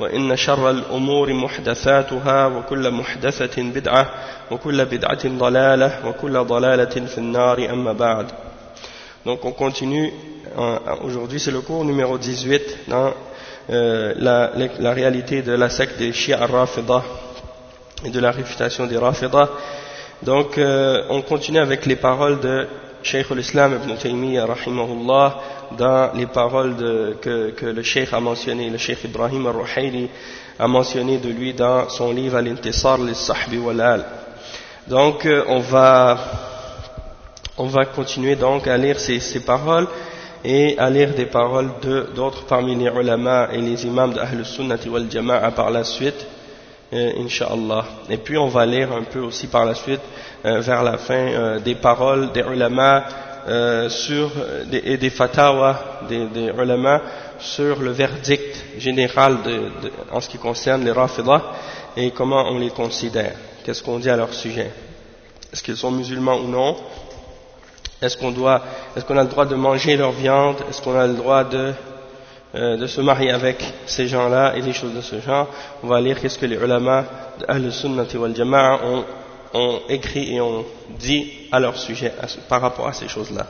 وإن شر الأمور محدثاتها وكل محدثة بدعة وكل بدعة ضلالة وكل ضلالة في النار أما بعد Donc on continue, aujourd'hui c'est le cours numéro 18 dans euh, la, la, réalité de la secte des Shia al-Rafida et de la réfutation des Rafida. Donc euh, on continue avec les paroles de Cheikh al-Islam ibn Taymiyyah rahimahullah dans les paroles que, le Cheikh a mentionné, le Cheikh Ibrahim al-Ruhayli a mentionné de lui dans son livre Al-Intisar lis-Sahbi wal-Al. Donc euh, on va on va continuer donc à lire ces, ces paroles et à lire des paroles d'autres parmi les ulama et les imams de Ahl Sunnati wal Jama'a par la suite, euh, Inch'Allah. Et puis on va lire un peu aussi par la suite, vers la fin, euh, des paroles des ulama euh, sur, et des fatawa des, des ulama sur le verdict général de, de, en ce qui concerne les rafidah et comment on les considère. Qu'est-ce qu'on dit à leur sujet? Est-ce qu'ils sont musulmans ou non? Est-ce qu'on est-ce a le droit de manger leur viande? Est-ce qu'on a le droit de, euh, de se marier avec ces gens-là et des choses de ce genre? On va lire qu'est-ce que les ulama de Sunnati wal Jama'a ont, ont, écrit et ont dit à leur sujet par rapport à ces choses-là.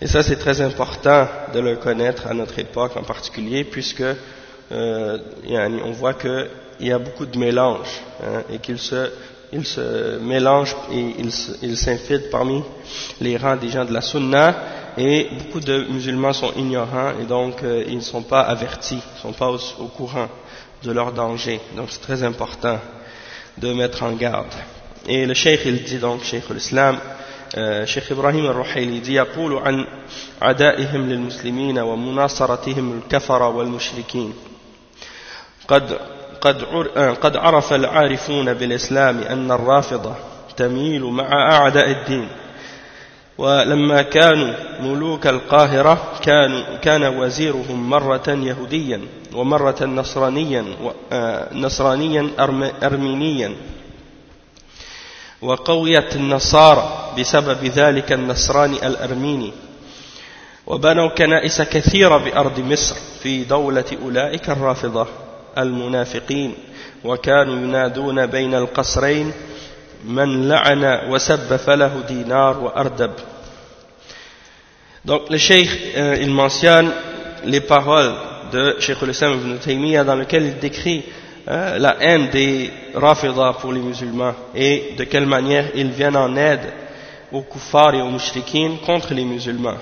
Et ça, c'est très important de le connaître à notre époque en particulier, puisque euh, on voit qu'il y a beaucoup de mélanges hein, et qu'il se il se mélange et il s'infiltre parmi les rangs des gens de la sunna et beaucoup de musulmans sont ignorants et donc euh, ils ne sont pas avertis, ils ne sont pas au, au, courant de leur danger. Donc c'est très important de mettre en garde. Et le cheikh il dit donc, cheikh l'islam, Ibrahim al-Ruhayli dit يقول عن عدائهم للمسلمين ومناصرتهم الكفر والمشركين. قد قد قد عرف العارفون بالإسلام أن الرافضة تميل مع أعداء الدين. ولما كانوا ملوك القاهرة كانوا كان وزيرهم مرة يهوديا ومرة نصرانيا نصرانيا أرمينيا. وقويت النصارى بسبب ذلك النصراني الأرميني. وبنوا كنائس كثيرة بأرض مصر في دولة أولئك الرافضة المنافقين. وكانوا ينادون بين القصرين من لعن وسب فله دينار وأردب. Donc le cheikh, euh, il mentionne les paroles de Cheikh al-Islam ibn Taymiyyah dans lesquelles il décrit euh, la haine des Rafidah pour les musulmans et de quelle manière ils viennent en aide aux kuffars et aux mushrikin contre les musulmans.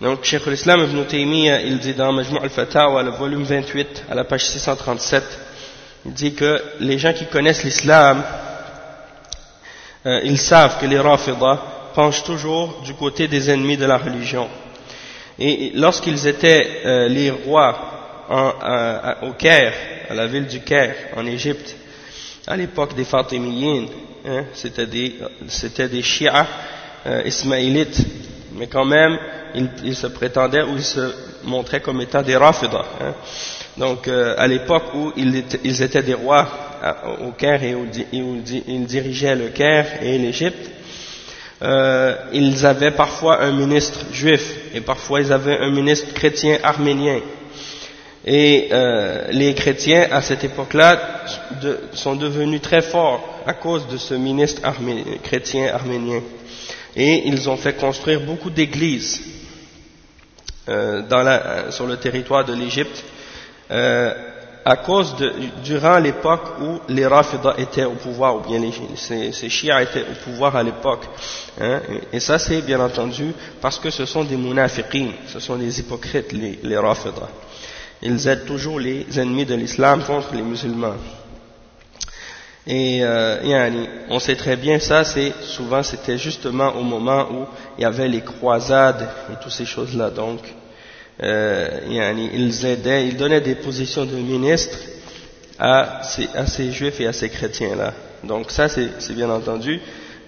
Donc, Cheikh l'Islam ibn Taymiyyah, il dit dans Majmou al-Fatawa, le volume 28, à la page 637, il dit que les gens qui connaissent l'islam, euh, ils savent que les Rafidah penchent toujours du côté des ennemis de la religion. Et lorsqu'ils étaient euh, les rois au Caire, à la ville du Caire, en Égypte, à l'époque des Fatimiyin, hein, c'était des, des Shia euh, ismaélites, mais quand même, ils, se prétendaient ou ils se montraient comme étant des Rafidah. Hein. Donc, euh, à l'époque où ils étaient, des rois au Caire et où, où ils dirigeaient le Caire et l'Égypte, euh, ils avaient parfois un ministre juif et parfois ils avaient un ministre chrétien arménien. Et euh, les chrétiens à cette époque-là sont devenus très forts à cause de ce ministre chrétien arménien. Et ils ont fait construire beaucoup d'églises euh, sur le territoire de l'Égypte euh, à cause durant l'époque où les Rafida étaient au pouvoir, ou bien les, ces, ces étaient au pouvoir à l'époque. Hein, et ça c'est bien entendu parce que ce sont des munafiqin, ce sont des hypocrites, les, les. Ils aident toujours les ennemis de l'islam contre les musulmans. Et euh, on sait très bien ça, c'est souvent c'était justement au moment où il y avait les croisades et toutes ces choses-là. Donc, euh, ils aidaient, ils donnaient des positions de ministre à ces, à ces juifs et à ces chrétiens-là. Donc ça, c'est bien entendu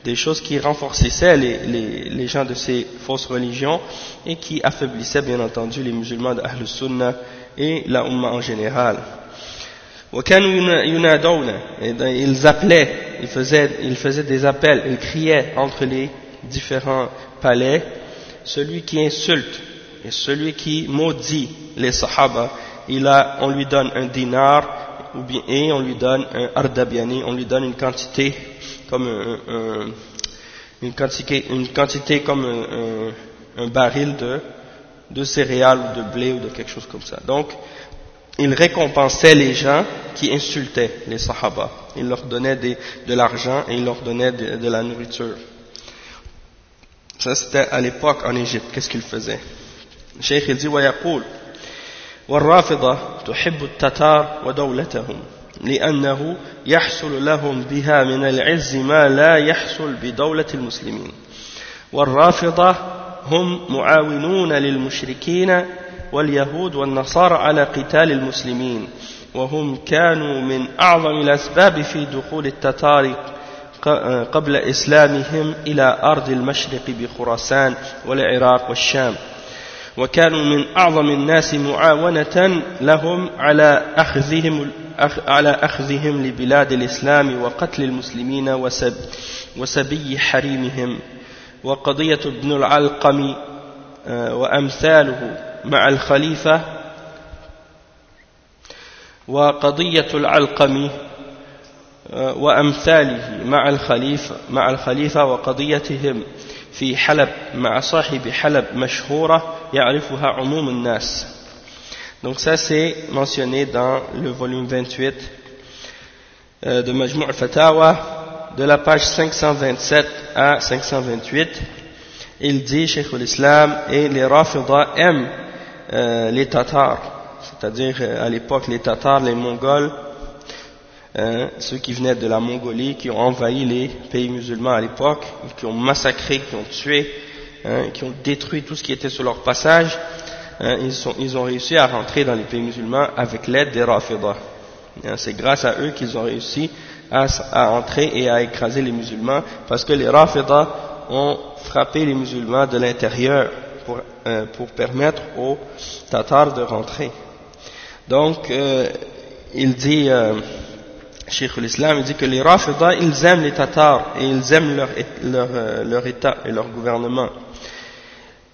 des choses qui renforçaient les, les, les, gens de ces fausses religions et qui affaiblissaient bien entendu les musulmans de Ahl Sunnah et la Ummah en général. Ils appelaient, ils faisaient, ils faisaient des appels, ils criaient entre les différents palais, celui qui insulte et celui qui maudit les sahaba, il a, on lui donne un dinar ou bien, et on lui donne un ardabiani, on lui donne une quantité comme un, une, quantité, comme un baril de, de céréales ou de blé ou de quelque chose comme ça. Donc, il récompensait les gens qui insultaient les sahaba. Il leur donnait de l'argent et il leur donnait de, la nourriture. Ça c'était à l'époque en Égypte. Qu'est-ce qu'il faisait Cheikh il dit ويقول والرافضة تحب التتار ودولتهم لأنه يحصل لهم بها من العز ما لا يحصل بدولة المسلمين والرافضة هم معاونون للمشركين واليهود والنصارى على قتال المسلمين وهم كانوا من أعظم الأسباب في دخول التتار قبل إسلامهم إلى أرض المشرق بخراسان والعراق والشام. وكانوا من أعظم الناس معاونة لهم على أخذهم على أخذهم لبلاد الإسلام وقتل المسلمين وسب وسبي حريمهم. وقضية ابن العلقم وأمثاله مع الخليفة وقضية العلقم وأمثاله مع الخليفة, مع الخليفة وقضيتهم في حلب مع صاحب حلب مشهورة يعرفها عموم الناس. Donc ça c'est mentionné dans le volume 28 euh, de Majmou' al-Fatawa. De la page 527 à 528 il dit, Cheikh l'Islam, et les Rafida aiment euh, les Tatars, c'est-à-dire euh, à l'époque les Tatars, les Mongols, hein, ceux qui venaient de la Mongolie, qui ont envahi les pays musulmans à l'époque, qui ont massacré, qui ont tué, hein, qui ont détruit tout ce qui était sur leur passage, hein, ils, ils, ont réussi à rentrer dans les pays musulmans avec l'aide des Rafida. C'est grâce à eux qu'ils ont réussi à, à, entrer et à écraser les musulmans, parce que les Rafida ont frappé les musulmans de l'intérieur pour, euh, pour, permettre aux Tatars de rentrer. Donc, euh, il dit, euh, Cheikh l'Islam, il dit que les Rafida, ils aiment les Tatars et ils aiment leur, leur, euh, leur État et leur gouvernement.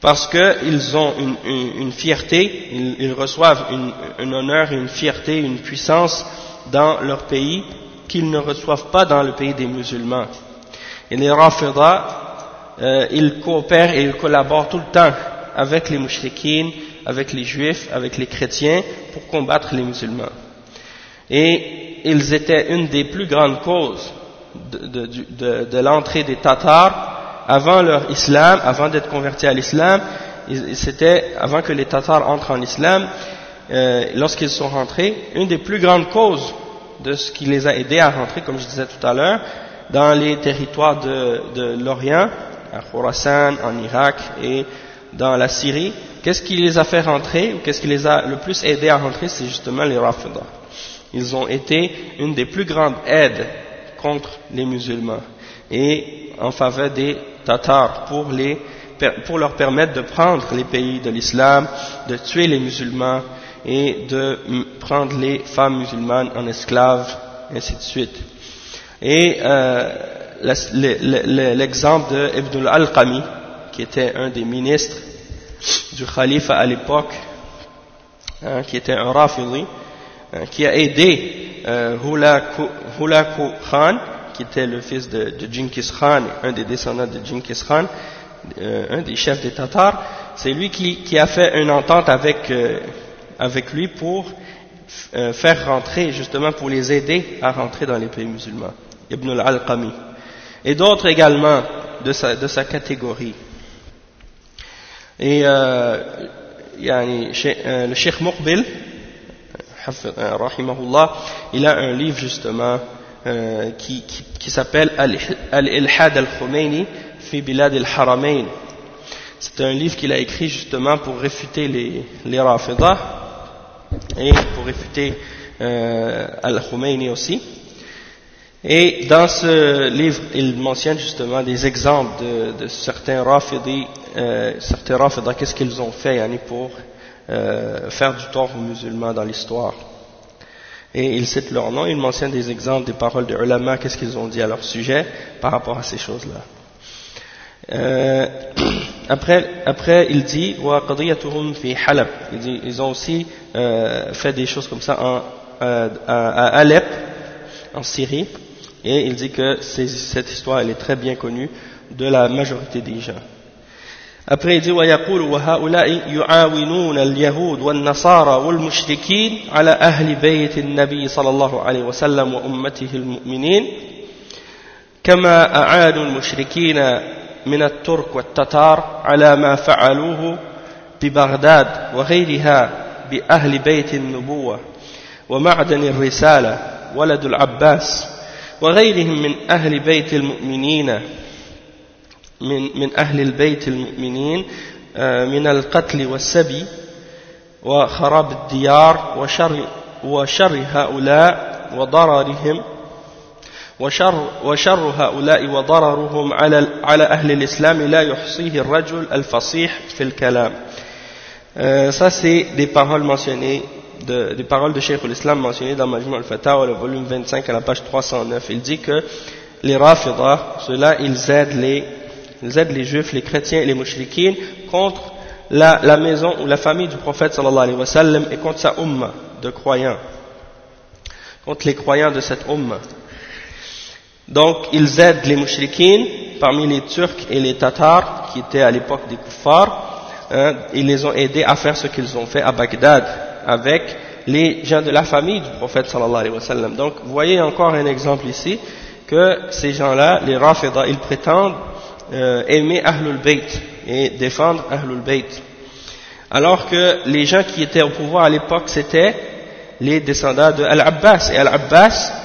Parce qu'ils ont une, une, fierté, ils, ils reçoivent une, un honneur, une fierté, une puissance dans leur pays qu'ils ne reçoivent pas dans le pays des musulmans. Et les Rafida, euh, ils coopèrent et ils collaborent tout le temps avec les mouchriquines, avec les juifs, avec les chrétiens pour combattre les musulmans. Et ils étaient une des plus grandes causes de, l'entrée des Tatars avant leur islam, avant d'être convertis à l'islam. C'était avant que les Tatars entrent en islam, euh, lorsqu'ils sont rentrés, une des plus grandes causes de ce qui les a aidés à rentrer, comme je disais tout à l'heure, dans les territoires de, de l'Orient, à Khorasan, en Irak et dans la Syrie, qu'est-ce qui les a fait rentrer, ou qu'est-ce qui les a le plus aidés à rentrer, c'est justement les Rafida. Ils ont été une des plus grandes aides contre les musulmans et en faveur des Tatars pour, les, pour leur permettre de prendre les pays de l'islam, de tuer les musulmans et de prendre les femmes musulmanes en esclaves, ainsi de suite. Et euh, l'exemple de Ibn al-Alqami, qui était un des ministres du Khalife à l'époque, hein, qui était un Rafidi, hein, qui a aidé euh, Khan, qui était le fils de, de Khan, un des descendants de Genghis Khan, euh, un des chefs des Tatars, c'est lui qui, qui, a fait une entente avec, euh, avec lui pour euh, faire rentrer, justement pour les aider à rentrer dans les pays musulmans, Ibn al-Alqami. Et d'autres également de sa, de sa catégorie. Et euh, euh, le Cheikh Muqbil, rahimahullah, il a un livre justement euh, qui, qui, qui s'appelle Al-Ilhad al-Khomeini fi Bilad al-Haramain. C'est un livre qu'il a écrit justement pour réfuter les, les Rafidah et pour réfuter euh, Al-Khomeini aussi. Et dans ce livre, il mentionne justement des exemples de, certains Rafidis, euh, certains qu'est-ce qu'ils ont fait yani, pour euh, faire du tort aux musulmans dans l'histoire. Et il cite leur nom, il mentionne des exemples des paroles de ulama, qu'est-ce qu'ils ont dit à leur sujet par rapport à ces choses-là. Euh, après, après, il dit, fi Halab. Il dit, ils ont aussi euh, fait des choses comme ça en, euh, à, à Alep, en Syrie, et il dit que cette histoire, elle est très bien connue de la majorité des gens. Après, il dit ويقول وهؤلاء يعاونون اليهود والنصارى والمشركين على أهل بيت النبي صلى الله عليه وسلم وأمته المؤمنين كما أعانوا المشركين من الترك والتتار على ما فعلوه ببغداد وغيرها بأهل بيت النبوة ومعدن الرسالة ولد العباس وغيرهم من أهل بيت المؤمنين من, من أهل البيت المؤمنين من القتل والسبي وخراب الديار وشر, وشر هؤلاء وضررهم وشر, وشر هؤلاء وضررهم على, على أهل الإسلام لا يحصيه الرجل الفصيح في الكلام ça c'est des paroles mentionnées de, des paroles de Cheikh l'Islam mentionnées dans Majmou al-Fatawa, le volume 25 à la page 309. Il dit que les Rafidah, ceux-là, ils aident les ils aident les juifs, les chrétiens et les mouchriquines contre la, la, maison ou la famille du prophète sallallahu alayhi wa sallam et contre sa umma de croyants, contre les croyants de cette umma. Donc ils aident les mouchriquines parmi les Turcs et les Tatars qui étaient à l'époque des kuffars, hein, ils les ont aidés à faire ce qu'ils ont fait à Bagdad avec les gens de la famille du prophète sallallahu alayhi wa sallam. Donc vous voyez encore un exemple ici que ces gens-là, les Rafidah, ils prétendent euh, aimer Ahlul Bayt et défendre Ahlul Bayt. Alors que les gens qui étaient au pouvoir à l'époque, c'était les descendants de Al-Abbas. Et Al-Abbas,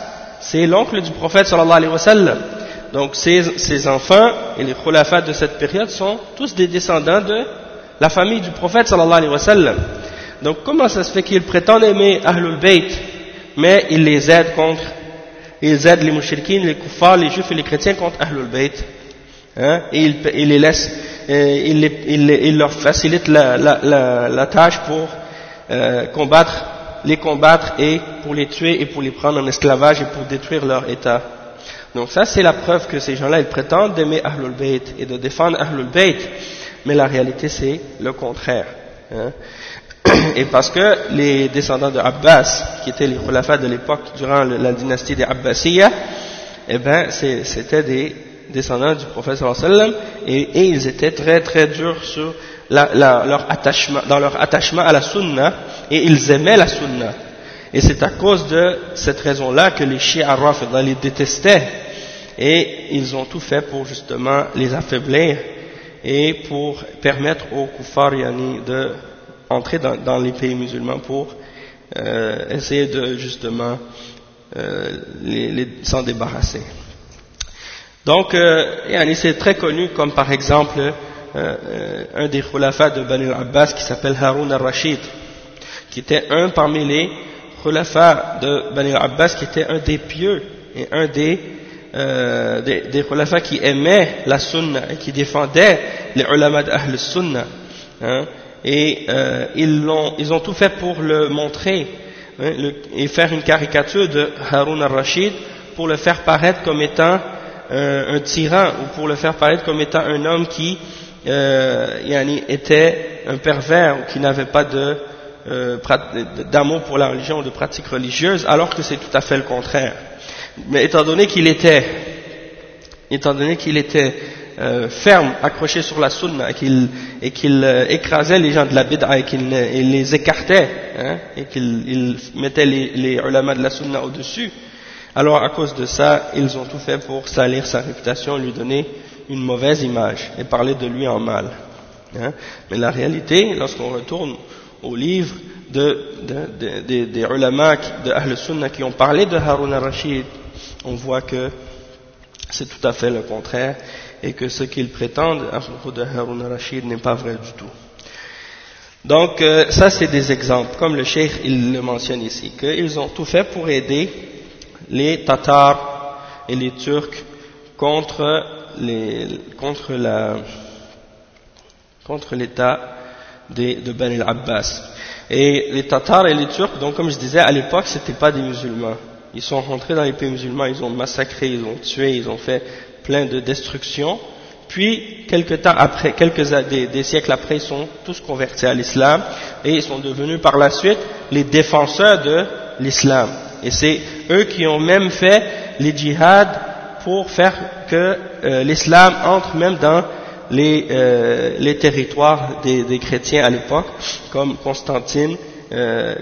c'est l'oncle du prophète sallallahu alayhi wa sallam. Donc ces, enfants et les khulafats de cette période sont tous des descendants de la famille du prophète sallallahu alayhi wa sallam. Donc comment ça se fait qu'ils prétendent aimer Ahlul Bayt, mais ils les aident contre, ils aident les mouchriquins, les kuffars, les juifs et les chrétiens contre Ahlul Bayt hein, et il, il, les laisse, euh, il, il, il, leur facilite la, la, la, la tâche pour euh, combattre, les combattre et pour les tuer et pour les prendre en esclavage et pour détruire leur état. Donc ça c'est la preuve que ces gens-là ils prétendent d'aimer Ahlul Bayt et de défendre Ahlul Bayt, mais la réalité c'est le contraire. Hein. Et parce que les descendants de Abbas, qui étaient les khulafas de l'époque durant la dynastie des Abbasiyas, eh ben c'était des descendants du prophète sallam et ils étaient très très durs sur la, la, leur attachement, dans leur attachement à la sunna et ils aimaient la sunna. Et c'est à cause de cette raison-là que les chiites arabes les détestaient et ils ont tout fait pour justement les affaiblir et pour permettre aux kuffar yani, de dans, dans, les pays musulmans pour euh, essayer de justement euh, les, s'en débarrasser. Donc, euh, c'est très connu comme par exemple euh, euh, un des khulafas de Bani al-Abbas qui s'appelle Harun al-Rashid, qui était un parmi les khulafas de Bani al-Abbas, qui était un des pieux et un des, euh, des, khulafas qui aimaient la sunna et qui défendaient les ulama d'Ahl sunna. Hein, et euh, ils, ont, ils ont tout fait pour le montrer hein, et faire une caricature de Harun al-Rashid pour le faire paraître comme étant un, tyran ou pour le faire paraître comme étant un homme qui euh, yani, était un pervers qui n'avait pas de euh, d'amour pour la religion ou de pratique religieuse, alors que c'est tout à fait le contraire. Mais étant donné qu'il était, étant donné qu'il était euh, ferme, accroché sur la sunna, et qu'il qu'il euh, écrasait les gens de la bid'a et qu'il les écartait, hein, et qu'il mettait les, les de la sunna au-dessus, alors à cause de ça, ils ont tout fait pour salir sa réputation, lui donner une mauvaise image et parler de lui en mal. Hein. Mais la réalité, lorsqu'on retourne au livre de, de, de, des ulama de Ahl Sunnah qui ont parlé de Harun al-Rashid, on voit que c'est tout à fait le contraire et que ce qu'ils prétendent à propos de Harun al-Rashid n'est pas vrai du tout. Donc euh, ça c'est des exemples, comme le cheikh il le mentionne ici, qu'ils ont tout fait pour aider les Tatars et les Turcs contre les, contre contre l'État de Ben el-Abbas. Et les Tatars et les Turcs, donc comme je disais, à l'époque, c'était pas des musulmans. Ils sont rentrés dans les pays musulmans, ils ont massacré, ils ont tué, ils ont fait plein de destructions. Puis, quelques temps après, quelques des, des siècles après, ils sont tous convertis à l'islam et ils sont devenus par la suite les défenseurs de l'islam. Et c'est eux qui ont même fait les djihad pour faire que euh, l'islam entre même dans les, euh, les territoires des, des, chrétiens à l'époque, comme Constantine, euh,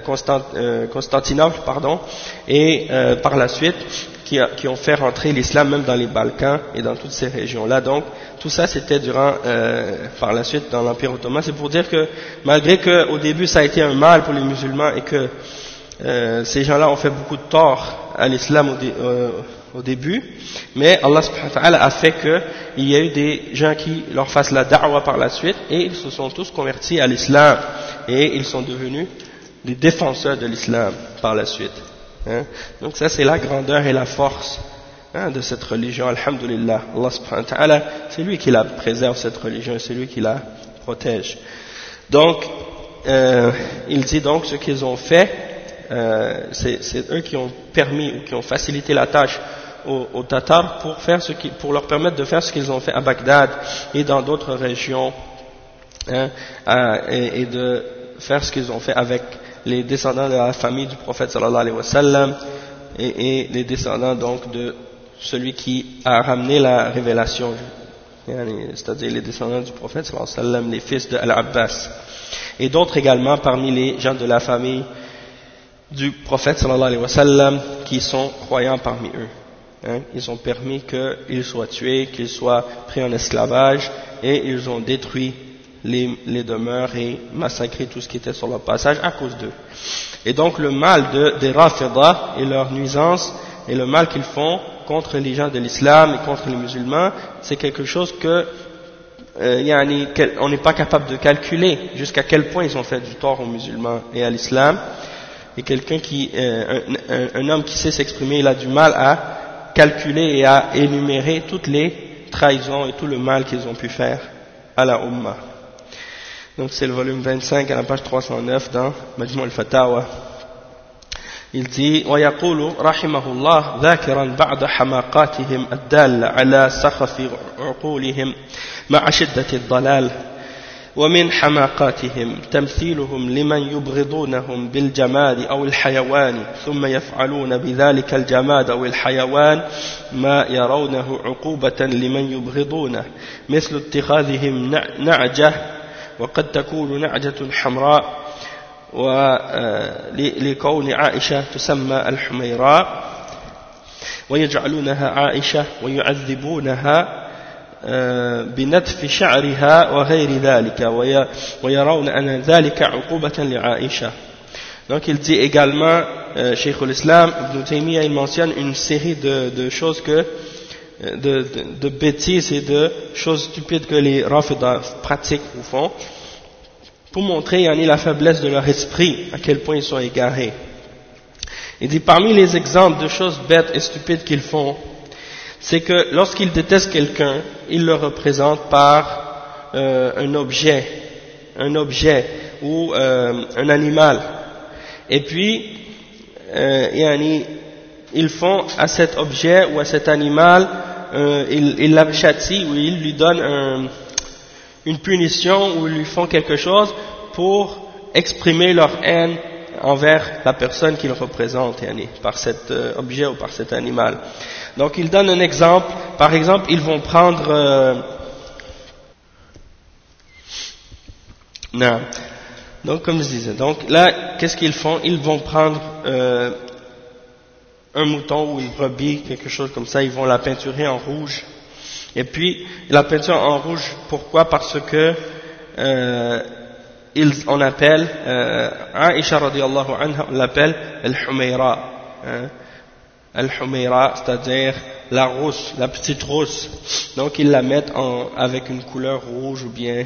euh, Constantinople, pardon, et euh, par la suite qui, a, qui, ont fait rentrer l'islam même dans les Balkans et dans toutes ces régions-là. Donc tout ça c'était durant, par la suite dans l'Empire ottoman. C'est pour dire que malgré qu'au début ça a été un mal pour les musulmans et que ces gens-là ont fait beaucoup de tort à l'islam au, début, mais Allah subhanahu a fait qu'il y a eu des gens qui leur fassent la da'wa par la suite et ils se sont tous convertis à l'islam et ils sont devenus des défenseurs de l'islam par la suite. Hein. Donc ça c'est la grandeur et la force hein, de cette religion, alhamdulillah. Allah subhanahu c'est lui qui la préserve cette religion, c'est lui qui la protège. Donc, euh, il dit donc ce qu'ils ont fait, euh, c'est eux qui ont permis ou qui ont facilité la tâche aux, Tatars pour, leur permettre de faire ce qu'ils ont fait à Bagdad et dans d'autres régions hein, et, de faire ce qu'ils ont fait avec les descendants de la famille du prophète sallallahu et, les descendants donc de celui qui a ramené la révélation c'est-à-dire les descendants du prophète sallallahu les fils de Al-Abbas. Et d'autres également parmi les gens de la famille du prophète sallallahu alayhi qui sont croyants parmi eux Hein, ils ont permis qu'ils soient tués, qu'ils soient pris en esclavage, et ils ont détruit les, les, demeures et massacré tout ce qui était sur leur passage à cause d'eux. Et donc le mal de, des Rafidah et leur nuisance et le mal qu'ils font contre les gens de l'islam et contre les musulmans, c'est quelque chose que euh, on n'est pas capable de calculer jusqu'à quel point ils ont fait du tort aux musulmans et à l'islam. Et quelqu'un qui, euh, un, un, homme qui sait s'exprimer, il a du mal à calculer et à énumérer toutes les trahisons et tout le mal qu'ils ont pu faire à la Ummah. Donc c'est le volume 25 à la page 309 dans Majmou al-Fatawa. Il dit ويقول رحمه الله ذاكرا بعد حماقاتهم الدالة على سخف عقولهم مع شدة الضلال ومن حماقاتهم تمثيلهم لمن يبغضونهم بالجماد أو الحيوان ثم يفعلون بذلك الجماد أو الحيوان ما يرونه عقوبة لمن يبغضونه مثل اتخاذهم نعجة وقد تكون نعجة حمراء ولكون عائشة تسمى الحميراء ويجعلونها عائشة ويعذبونها بنتف شعرها وغير ذلك ويرون أن ذلك عقوبة لعائشة Donc il dit également, euh, Cheikh l'Islam, Ibn Taymiyyah, il mentionne une série de, de choses que, de, de, de, bêtises et de choses stupides que les Rafidah pratiquent ou font, pour montrer yani, la faiblesse de leur esprit, à quel point ils sont égarés. Il dit, parmi les exemples de choses bêtes et stupides qu'ils font, c'est que lorsqu'il déteste quelqu'un, il le représente par euh, un objet, un objet ou euh, un animal. Et puis, euh, ils font à cet objet ou à cet animal, euh, ils, ils la châtient ou ils lui donnent un, une punition ou ils lui font quelque chose pour exprimer leur haine envers la personne qu'ils représentent, par cet euh, objet ou par cet animal. Donc il donne un exemple, par exemple, ils vont prendre... Euh, non. Donc comme je disais, donc là, qu'est-ce qu'ils font? Ils vont prendre euh, un mouton ou une brebis, quelque chose comme ça, ils vont la peinturer en rouge. Et puis, la peinture en rouge, pourquoi? Parce que euh, ils, on appelle, euh, Aisha radiallahu on l'appelle « al-humayra? Hein. Al-Humayra, c'est-à-dire la rousse, la petite rousse. Donc ils la mettent en, avec une couleur rouge ou bien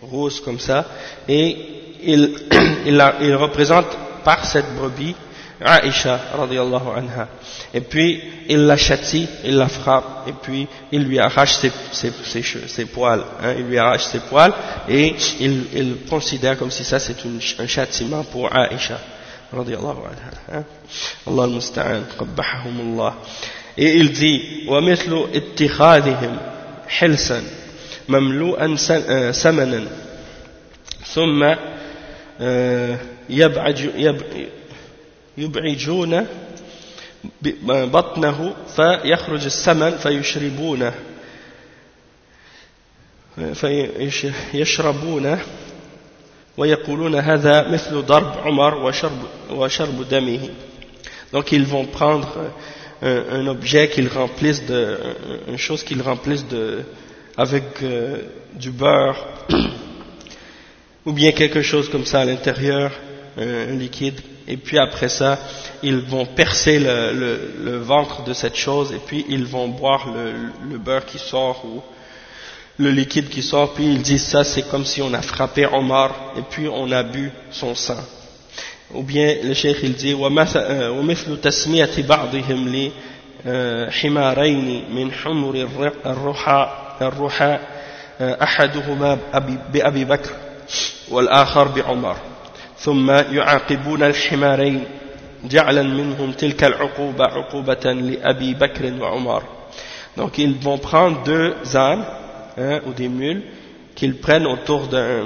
rose comme ça. Et ils, la, représentent par cette brebis Aisha radiallahu anha. Et puis il la châtie, il la frappe, et puis il lui arrache ses, ses, ses, ses poils, hein, il lui arrache ses poils, et il, il considère comme si ça c'est un châtiment pour Aisha radiallahu anha. Hein. Allah al-musta'an, qabbahahum Allah. Et il ومثل اتخاذهم حلسا مملوءا سمنا ثم يبعج يبعجون بطنه فيخرج السمن فيشربونه فيشربونه ويقولون هذا مثل ضرب عمر وشرب, وشرب دمه donc ils vont prendre un, un objet qu'ils remplissent de une chose qu'ils remplissent de avec euh, du beurre ou bien quelque chose comme ça à l'intérieur un liquide et puis après ça, ils vont percer le, le, le, ventre de cette chose, et puis ils vont boire le, le, beurre qui sort ou le liquide qui sort, puis ils disent ça, c'est comme si on a frappé Omar, et puis on a bu son sang. Ou bien le cheikh il dit, ومثل تسمية بعضهم لحمارين من حمر الرحى الرحى أحدهما بأبي بكر والآخر بعمر ثم يعاقبون الحمارين جعلا منهم تلك العقوبة عقوبة لأبي بكر وعمر donc ils vont prendre deux ânes hein, ou des mules qu'ils prennent autour d'un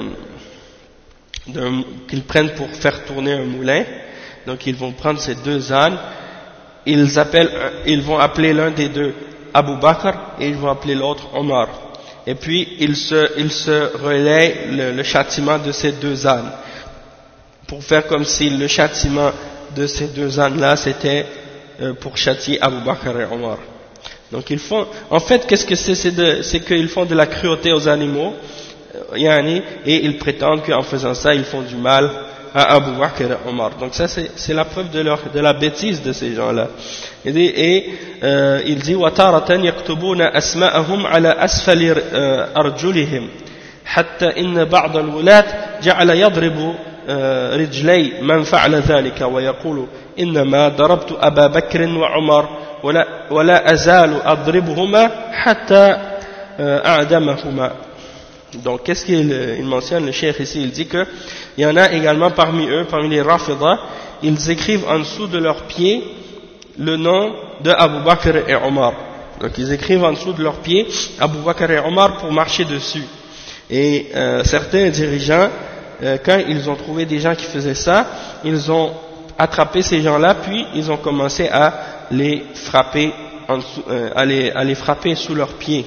qu'ils prennent pour faire tourner un moulin. Donc ils vont prendre ces deux ânes. Ils, appellent, ils vont appeler l'un des deux Abu Bakr et ils vont appeler l'autre Omar. Et puis ils se, ils se relaient le, le châtiment de ces deux ânes. Pour faire comme si le châtiment de ces deux ânes-là, c'était euh, pour châtier Abu Bakr et Omar. Donc ils font, en fait, qu'est-ce que c'est C'est qu'ils font de la cruauté aux animaux, euh, et ils prétendent qu'en faisant ça, ils font du mal à Abu Bakr et Omar. Donc ça, c'est la preuve de, leur, de la bêtise de ces gens-là. Et, et euh, il dit, وَتَارَةً يَكْتُبُونَ أَسْمَاءَهُمْ عَلَى أَسْفَلِ أَرْجُلِهِمْ حتى إن بعض الولاة جعل يضرب رجلي من فعل ذلك ويقول إنما ضربت أبا بكر وعمر ولا, ولا أزال أضربهما حتى أعدمهما Donc, qu'est-ce qu'il il mentionne, le cheikh ici Il dit qu'il y en a également parmi eux, parmi les Rafidah, ils écrivent en dessous de leurs pieds le nom de Abu Bakr et Omar. Donc, ils écrivent en dessous de leurs pieds Abu Bakr et Omar pour marcher dessus. Et euh, certains dirigeants euh, quand ils ont trouvé des gens qui faisaient ça, ils ont attrapé ces gens-là, puis ils ont commencé à les frapper, en dessous, euh, à, les, à, les, frapper sous leurs pieds.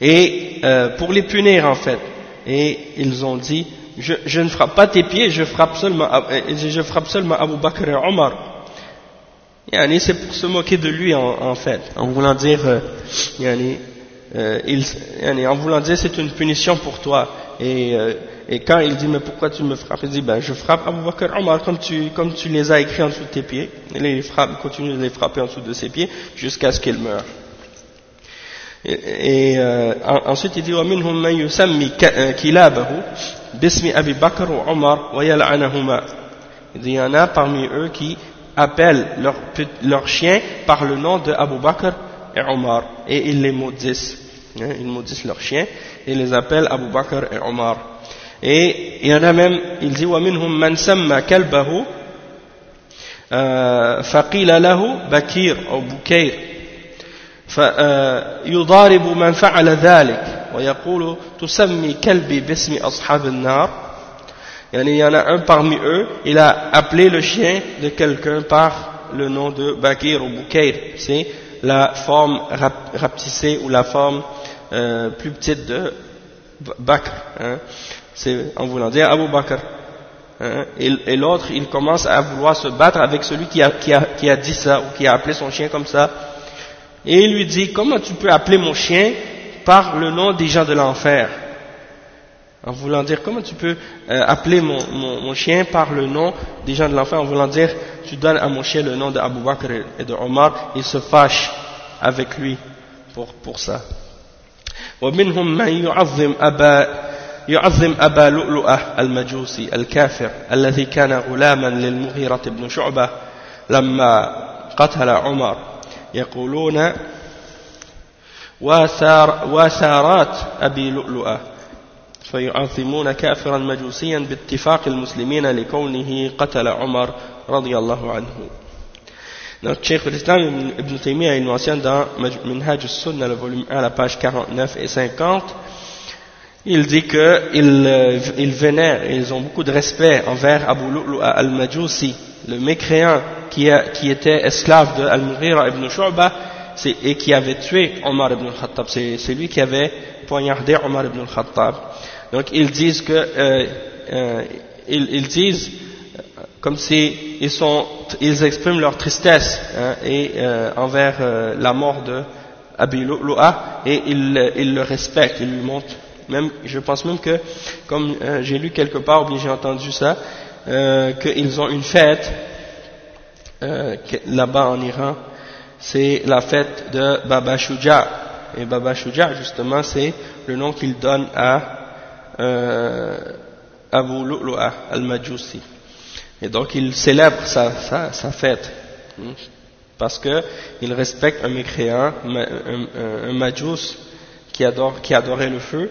Et euh, pour les punir en fait. Et ils ont dit, je, je, ne frappe pas tes pieds, je frappe seulement, euh, je frappe seulement Abu Bakr et Omar. Yani, c'est pour se moquer de lui en, en fait, en voulant dire, euh, yani, euh, il, en voulant dire c'est une punition pour toi. Et euh, et quand il dit, mais pourquoi tu me frappes Il dit, ben je frappe Abu Bakr Omar comme tu, comme tu les as écrits en dessous de tes pieds. Et il frappe, continue de les frapper en dessous de ses pieds jusqu'à ce qu'il meure. Et, et euh, ensuite il dit, وَمِنْهُمْ مَنْ يُسَمِّي كِلَابَهُ بِسْمِ أَبِي بَكْرُ وَعُمَرْ وَيَلْعَنَهُمَا Il dit, il y en a parmi eux qui appellent leurs leur chiens par le nom de Abu Bakr et Omar. Et ils les maudissent. Hein, ils maudissent leurs chiens et les appellent Abu Bakr et Omar. Et il y en a même, il dit ومنهم من سمى كلبه فقيل له بكير أو بكير فيضارب من فعل ذلك ويقول تسمي كلبي باسم أصحاب النار يعني il y en a un parmi eux il a appelé le chien de quelqu'un par le nom de Bakir ou Bukair c'est la forme rapetissée ou la forme euh, plus petite de Bakr hein. c'est en voulant dire Abu Bakr. Hein, et, l'autre, il commence à vouloir se battre avec celui qui a, qui, a, qui a dit ça, ou qui a appelé son chien comme ça. Et il lui dit, comment tu peux appeler mon chien par le nom des gens de l'enfer En voulant dire, comment tu peux euh, appeler mon, mon, chien par le nom des gens de l'enfer En voulant dire, tu donnes à mon chien le nom d'Abu Bakr et de Omar, il se fâche avec lui pour, pour ça. يعظم أبا لؤلؤة المجوسي الكافر الذي كان غلاما للمغيرة بن شعبة لما قتل عمر. يقولون وثار وثارات أبي لؤلؤة فيعظمون كافرا مجوسيا باتفاق المسلمين لكونه قتل عمر رضي الله عنه. Donc, Cheikh l'Islam Ibn Taymiyyah, il mentionne dans Minhaj al-Sunnah, le volume 1, la page 49 et 50, il dit qu'ils euh, ils vénèrent, ils ont beaucoup de respect envers Abu Lu'lu'a al-Majusi, le mécréant qui, a, qui, était esclave de Al-Mughira ibn Shu'ba et qui avait tué Omar ibn al-Khattab. C'est lui qui avait poignardé Omar ibn al-Khattab. Donc ils disent que, euh, euh, ils, ils, disent comme si ils, sont, ils expriment leur tristesse hein, et, euh, envers euh, la mort de Abu Lu'lu'a et ils, ils le respectent, ils lui montrent même, je pense même que, comme euh, j'ai lu quelque part, ou bien j'ai entendu ça, euh, qu'ils ont une fête euh, là-bas en Iran, c'est la fête de Baba Shuja. Et Baba Shuja, justement, c'est le nom qu'il donne à euh, Abu Lu'lu'a al-Majusi. Et donc, il célèbre sa, sa, sa fête. Hmm. Parce qu'il respecte un mécréant, un, un, un majus qui, adore, qui adorait le feu,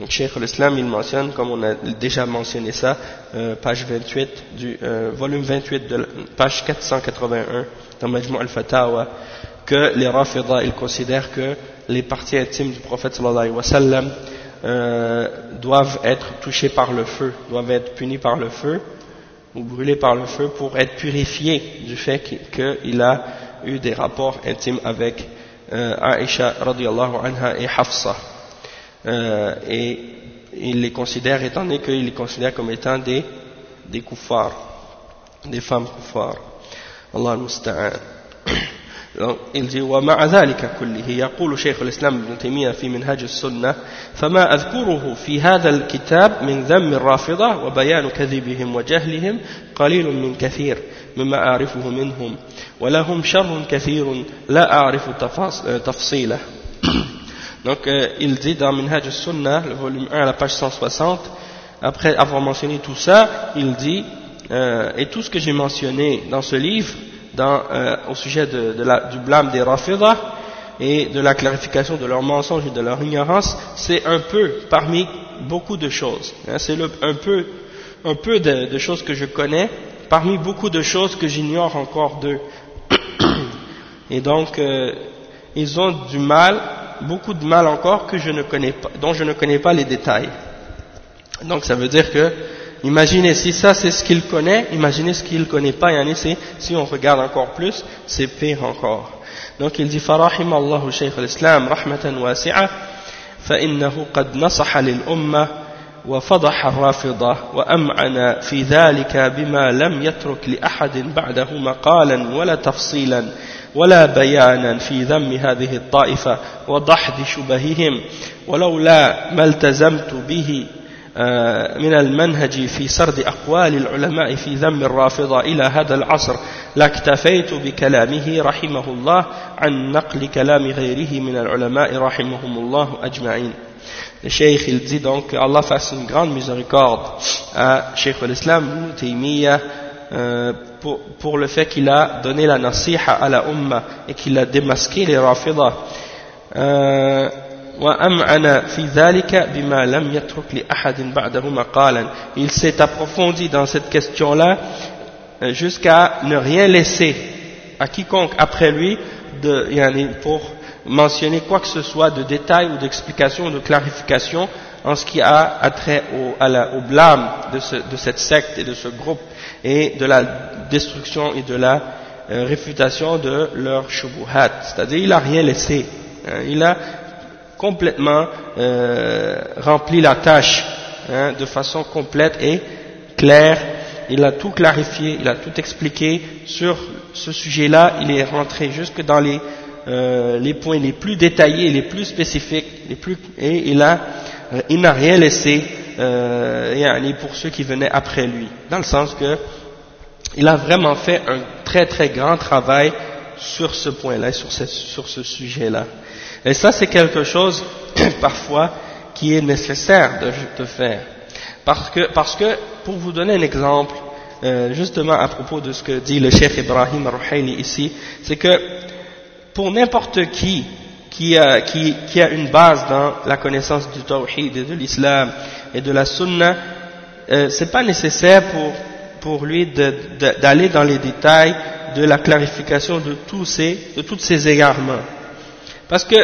Donc Cheikh l'Islam il mentionne, comme on a déjà mentionné ça, euh, page 28 du euh, volume 28 de page 481 dans Majmou al-Fatawa, que les Rafida ils considèrent que les parties intimes du prophète sallallahu alayhi wa sallam euh, doivent être touchées par le feu, doivent être punies par le feu ou brûlées par le feu pour être purifiées du fait qu'il a eu des rapports intimes avec euh, Aisha radiallahu anha et Hafsa. Euh, et il les considère, étant donné qu'il les considère comme étant des, des kuffars, des femmes kuffars. Allah musta'an. il dit ومع ذلك كله يقول شيخ الإسلام ابن تيمية في منهاج السنة فما أذكره في هذا الكتاب من ذم الرافضة وبيان كذبهم وجهلهم قليل من كثير مما أعرفه منهم ولهم شر كثير لا أعرف تفصيله donc euh, il dit dans Minhaj al-Sunnah, le volume 1 à la page 160, après avoir mentionné tout ça, il dit, euh, et tout ce que j'ai mentionné dans ce livre, dans, euh, au sujet de la, du blâme des Rafidah, et de la clarification de leurs mensonges et de leur ignorance, c'est un peu parmi beaucoup de choses. Hein, c'est un peu, un peu de, de, choses que je connais, parmi beaucoup de choses que j'ignore encore d'eux. Et donc, euh, ils ont du mal beaucoup de mal encore que je ne connais pas, dont je ne connais pas les détails. Donc ça veut dire que, imaginez si ça c'est ce qu'il connaît, imaginez ce qu'il ne connaît pas, et si on regarde encore plus, c'est pire encore. Donc il dit فرحم الله شيخ الإسلام رحمة واسعة فإنه قد نصح للأمة وفضح الرافضة وأمعن في ذلك بما لم يترك لأحد بعده مقالا ولا تفصيلا ولا بيانا في ذم هذه الطائفة وضحد شبههم. ولولا ما التزمت به آه، من المنهج في سرد أقوال العلماء في ذم الرافضة إلى هذا العصر لاكتفيت بكلامه رحمه الله عن نقل كلام غيره من العلماء رحمهم الله أجمعين. Le Cheikh il dit donc que Allah fasse une grande miséricorde à Cheikh l'Islam Ibn euh, pour, pour, le fait qu'il a donné la nasiha à la umma et qu'il a démasqué les rafidah. Euh, il s'est approfondi dans cette question-là euh, jusqu'à ne rien laisser à quiconque après lui de, pour mentionner quoi que ce soit de détail ou d'explication ou de clarification en ce qui a attrait au, à la, au blâme de, ce, de, cette secte et de ce groupe et de la destruction et de la euh, réfutation de leur shubuhat. C'est-à-dire, il n'a rien laissé. Hein. il a complètement euh, rempli la tâche hein, de façon complète et claire. Il a tout clarifié, il a tout expliqué sur ce sujet-là. Il est rentré jusque dans les, euh, les points les plus détaillés, les plus spécifiques, les plus, et il a, euh, il n'a rien laissé euh, pour ceux qui venaient après lui, dans le sens que il a vraiment fait un très très grand travail sur ce point-là, sur ce, sur ce sujet-là. Et ça, c'est quelque chose, parfois, qui est nécessaire de, de, faire. Parce que, parce que, pour vous donner un exemple, euh, justement à propos de ce que dit le chef Ibrahim Rouhaili ici, c'est que pour n'importe qui qui a, qui, qui a, une base dans la connaissance du tawhid et de l'islam et de la sunna, euh, c'est pas nécessaire pour, pour lui d'aller dans les détails de la clarification de tous ces, de ces égarements. Parce que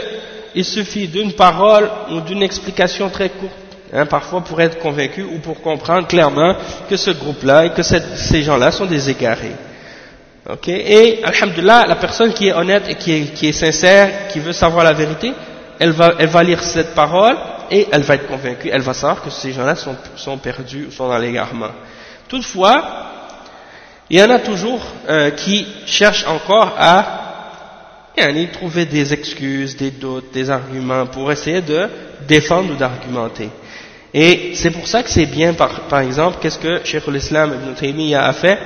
il suffit d'une parole ou d'une explication très courte, hein, parfois pour être convaincu ou pour comprendre clairement que ce groupe-là et que ces gens-là sont des égarés. Et, alhamdulillah, la personne qui est honnête et qui est, qui est sincère, qui veut savoir la vérité, elle va, elle va lire cette parole et elle va être convaincue, elle va savoir que ces gens-là sont, sont perdus ou sont dans l'égarement. Toutefois, il y en a toujours euh, qui cherchent encore à y trouver des excuses, des doutes, des arguments pour essayer de défendre ou d'argumenter. Et c'est pour ça que c'est bien, par, par exemple, qu'est-ce que Cheikh l'Islam Ibn Taymiyyah a fait?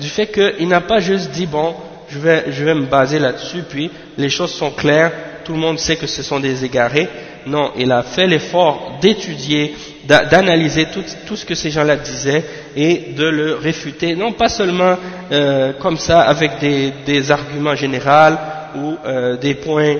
Du fait qu'il n'a pas juste dit, bon, je vais, je vais me baser là-dessus, puis les choses sont claires, tout le monde sait que ce sont des égarés. Non, il a fait l'effort d'étudier, d'analyser tout, tout, ce que ces gens-là disaient et de le réfuter, non pas seulement euh, comme ça avec des, des arguments généraux ou euh, des points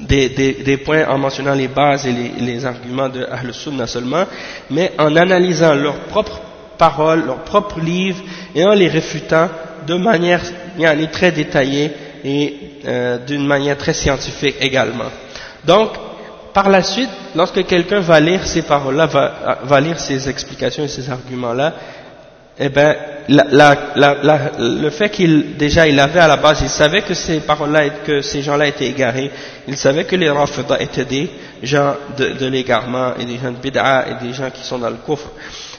des, des, des, points en mentionnant les bases et les, les arguments de Ahl Sunnah seulement, mais en analysant leurs propres paroles, leurs propres livres et en les réfutant de manière très détaillée et euh, d'une manière très scientifique également. Donc, par la suite, lorsque quelqu'un va lire ces paroles-là, va, lire ces explications et ces arguments-là, eh ben, la, la, le fait qu'il déjà il avait à la base, il savait que ces paroles-là, que ces gens-là étaient égarés, il savait que les Rafida étaient des gens de, de l'égarement et des gens de bid'a et des gens qui sont dans le coffre.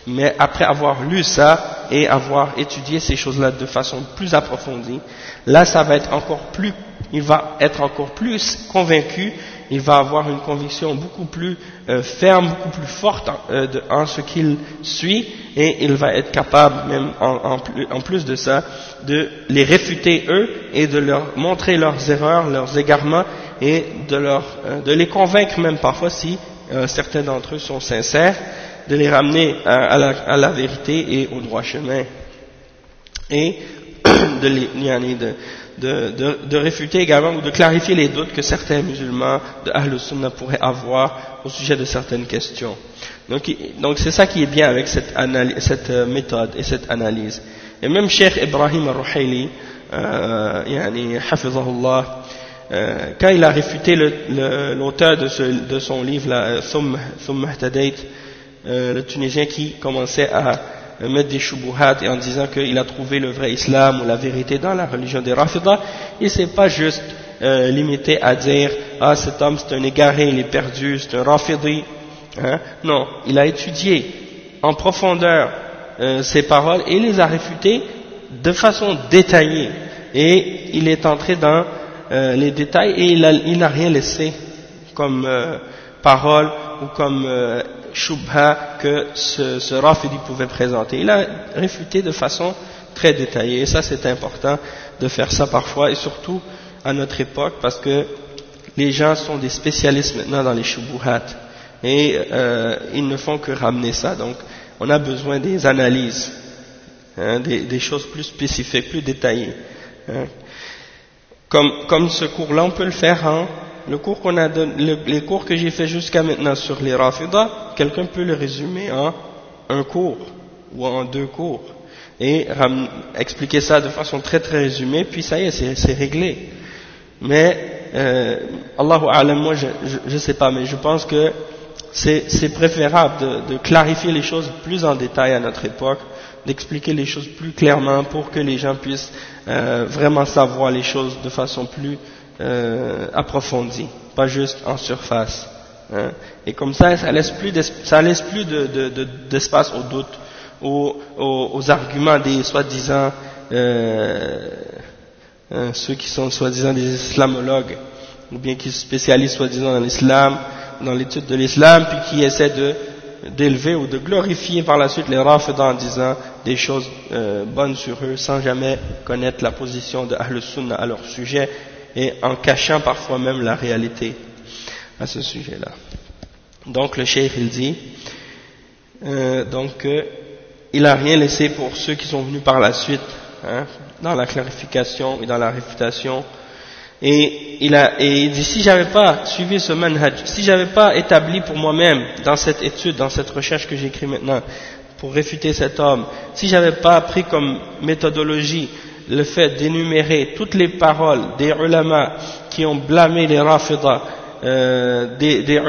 Mais après avoir lu ça et avoir étudié ces choses-là de façon plus approfondie, là ça va être encore plus, il va être encore plus convaincu il va avoir une conviction beaucoup plus euh, ferme, beaucoup plus forte en, euh, en ce qu'il suit, et il va être capable, même en, en, plus de ça, de les réfuter eux et de leur montrer leurs erreurs, leurs égarements, et de, leur, euh, de les convaincre même parfois si certains d'entre eux sont sincères, de les ramener à, la, à la, vérité et au droit chemin. Et de les, de, de, de, de, réfuter également ou de clarifier les doutes que certains musulmans de Ahl Sunnah pourraient avoir au sujet de certaines questions. Donc, donc c'est ça qui est bien avec cette, cette euh, méthode et cette analyse. Et même Cheikh Ibrahim al-Ruhayli, euh, euh, quand il a réfuté l'auteur de, de, son livre, là, Thum euh, le Tunisien qui commençait à mettre des shubuhat et en disant qu'il a trouvé le vrai islam ou la vérité dans la religion des Rafidah, il s'est pas juste euh, limité à dire ah cet homme c'est un égaré, il est perdu, c'est un Rafidi. Hein? Non, il a étudié en profondeur euh, ces paroles et les a réfutées de façon détaillée. Et il est entré dans euh, les détails et il n'a rien laissé comme euh, parole ou comme euh, shubha que ce, ce Rafidi pouvait présenter. Il a réfuté de façon très détaillée, et ça c'est important de faire ça parfois, et surtout à notre époque, parce que les gens sont des spécialistes maintenant dans les shubuhat, et euh, ils ne font que ramener ça, donc on a besoin des analyses, hein, des, des, choses plus spécifiques, plus détaillées. Hein. Comme, comme ce cours-là, on peut le faire en le cours qu'on a les cours que j'ai fait jusqu'à maintenant sur les Rafida, quelqu'un peut le résumer en un cours ou en deux cours. et expliquer ça de façon très très résumée, puis ça y est, c'est réglé. Mais, euh, Allahu Alam, moi je ne sais pas, mais je pense que c'est préférable de, de, clarifier les choses plus en détail à notre époque, d'expliquer les choses plus clairement pour que les gens puissent euh, vraiment savoir les choses de façon plus euh, approfondie, pas juste en surface. Hein. Et comme ça, ça laisse plus ça laisse plus d'espace de, aux doutes, aux, aux, arguments des soi-disant euh, hein, ceux qui sont soi-disant des islamologues ou bien qui se spécialisent soi-disant dans l'islam, dans l'étude de l'islam, puis qui essaient de d'élever ou de glorifier par la suite les rafidah en disant des choses euh, bonnes sur eux sans jamais connaître la position de Ahl Sunnah à leur sujet et en cachant parfois même la réalité à ce sujet-là. Donc le cheikh il dit euh, donc euh, il n'a rien laissé pour ceux qui sont venus par la suite hein, dans la clarification et dans la réfutation et il, a, et il dit si j'avais pas suivi ce manhaj, si j'avais pas établi pour moi-même dans cette étude, dans cette recherche que j'écris maintenant, pour réfuter cet homme, si j'avais pas pris comme méthodologie le fait d'énumérer toutes les paroles des ulama qui ont blâmé les rafidah, euh, des, des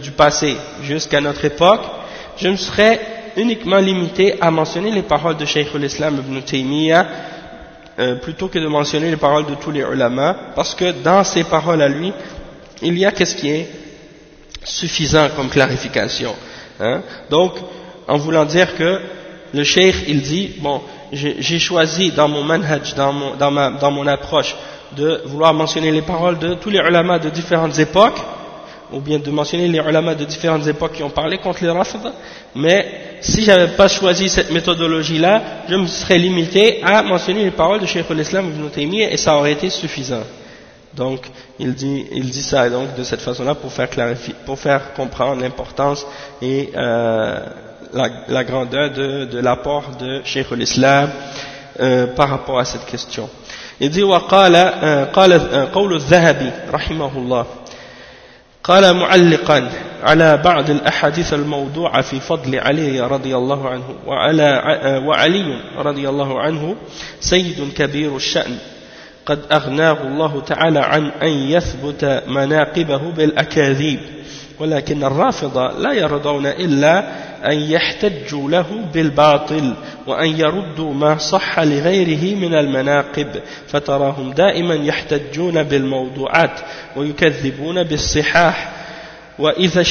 du passé jusqu'à notre époque, je me serais uniquement limité à mentionner les paroles de Shaykh al-Islam ibn Taymiyyah euh, plutôt que de mentionner les paroles de tous les ulama, parce que dans ces paroles à lui, il y a qu'est-ce qui est suffisant comme clarification. Hein. Donc, en voulant dire que le cheikh, il dit, bon, j'ai choisi dans mon manhaj, dans mon, dans, ma, dans mon approche, de vouloir mentionner les paroles de tous les ulama de différentes époques, ou bien de mentionner les ulama de différentes époques qui ont parlé contre les rafida, mais si j'avais pas choisi cette méthodologie-là, je me serais limité à mentionner les paroles de Cheikh al-Islam Ibn Taymiyyah et ça aurait été suffisant. Donc, il dit, il dit ça donc de cette façon-là pour faire clarifier, pour faire comprendre l'importance et euh, la, la, grandeur de, de l'apport de Cheikh al-Islam euh, par rapport à cette question. Il dit وقال قال قول الذهبي رحمه الله قال معلقا على بعض الأحاديث الموضوعة في فضل علي رضي الله عنه وعلى وعلي رضي الله عنه سيد كبير الشأن قد أغناه الله تعالى عن أن يثبت مناقبه بالأكاذيب ولكن الرافضة لا يرضون إلا أن يحتجوا له بالباطل وأن يردوا ما صح لغيره من المناقب فتراهم دائما يحتجون بالموضوعات ويكذبون بالصحاح. وإذا,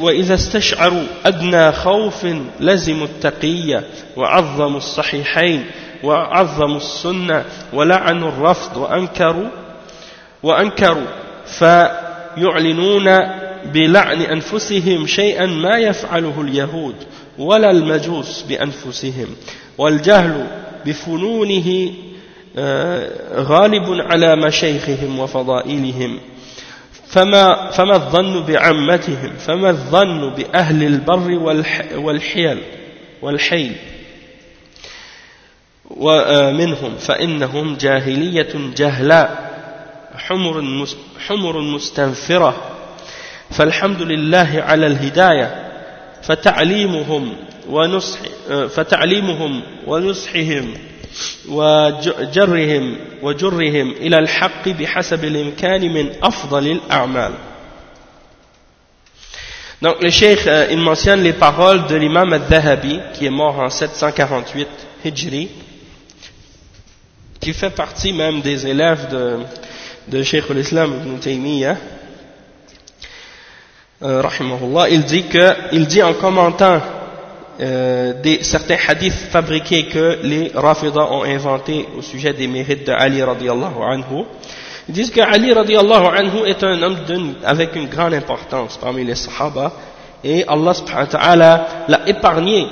وإذا استشعروا أدنى خوف لزموا التقية وعظموا الصحيحين وعظموا السنة ولعنوا الرفض وأنكروا وأنكروا فيعلنون بلعن أنفسهم شيئا ما يفعله اليهود ولا المجوس بأنفسهم والجهل بفنونه آه، غالب على مشايخهم وفضائلهم. فما, فما الظن بعمتهم فما الظن بأهل البر والحيل والحيل ومنهم فإنهم جاهلية جهلاء حمر مستنفرة. فالحمد لله على الهداية فتعليمهم ونصح فتعليمهم ونصحهم وجرهم وجرهم إلى الحق بحسب الإمكان من أفضل الأعمال Donc le cheikh, euh, il mentionne les paroles de l'imam al-Dhahabi, qui est mort en 748 Hijri, qui fait partie même des élèves de, de Cheikh al-Islam ibn Taymiyyah, euh, rahimahullah, il dit que, il dit en commentant euh, des, certains hadiths fabriqués que les Rafidah ont inventés au sujet des mérites de Ali radiallahu anhu, ils disent que Ali radiallahu anhu est un homme avec une grande importance parmi les Sahaba et Allah subhanahu wa ta'ala l'a épargné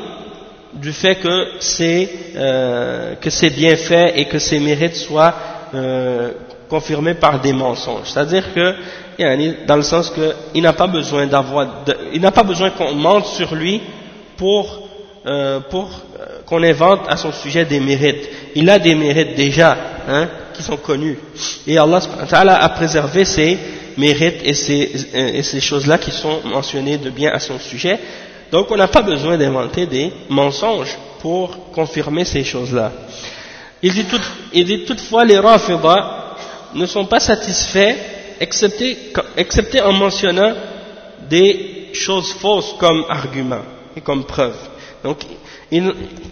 du fait que c'est euh, que ses bienfaits et que ses mérites soient euh, confirmés par des mensonges. C'est-à-dire que dans le sens qu'il n'a pas besoin d'avoir, il n'a pas besoin qu'on mente sur lui pour, euh, pour euh, qu'on invente à son sujet des mérites. Il a des mérites déjà, hein, qui sont connus. Et Allah a préservé ces mérites et ces, et ces choses-là qui sont mentionnées de bien à son sujet. Donc on n'a pas besoin d'inventer des mensonges pour confirmer ces choses-là. Il dit, il dit toutefois les Rafida ne sont pas satisfaits excepté, en mentionnant des choses fausses comme argument et comme preuve. Donc,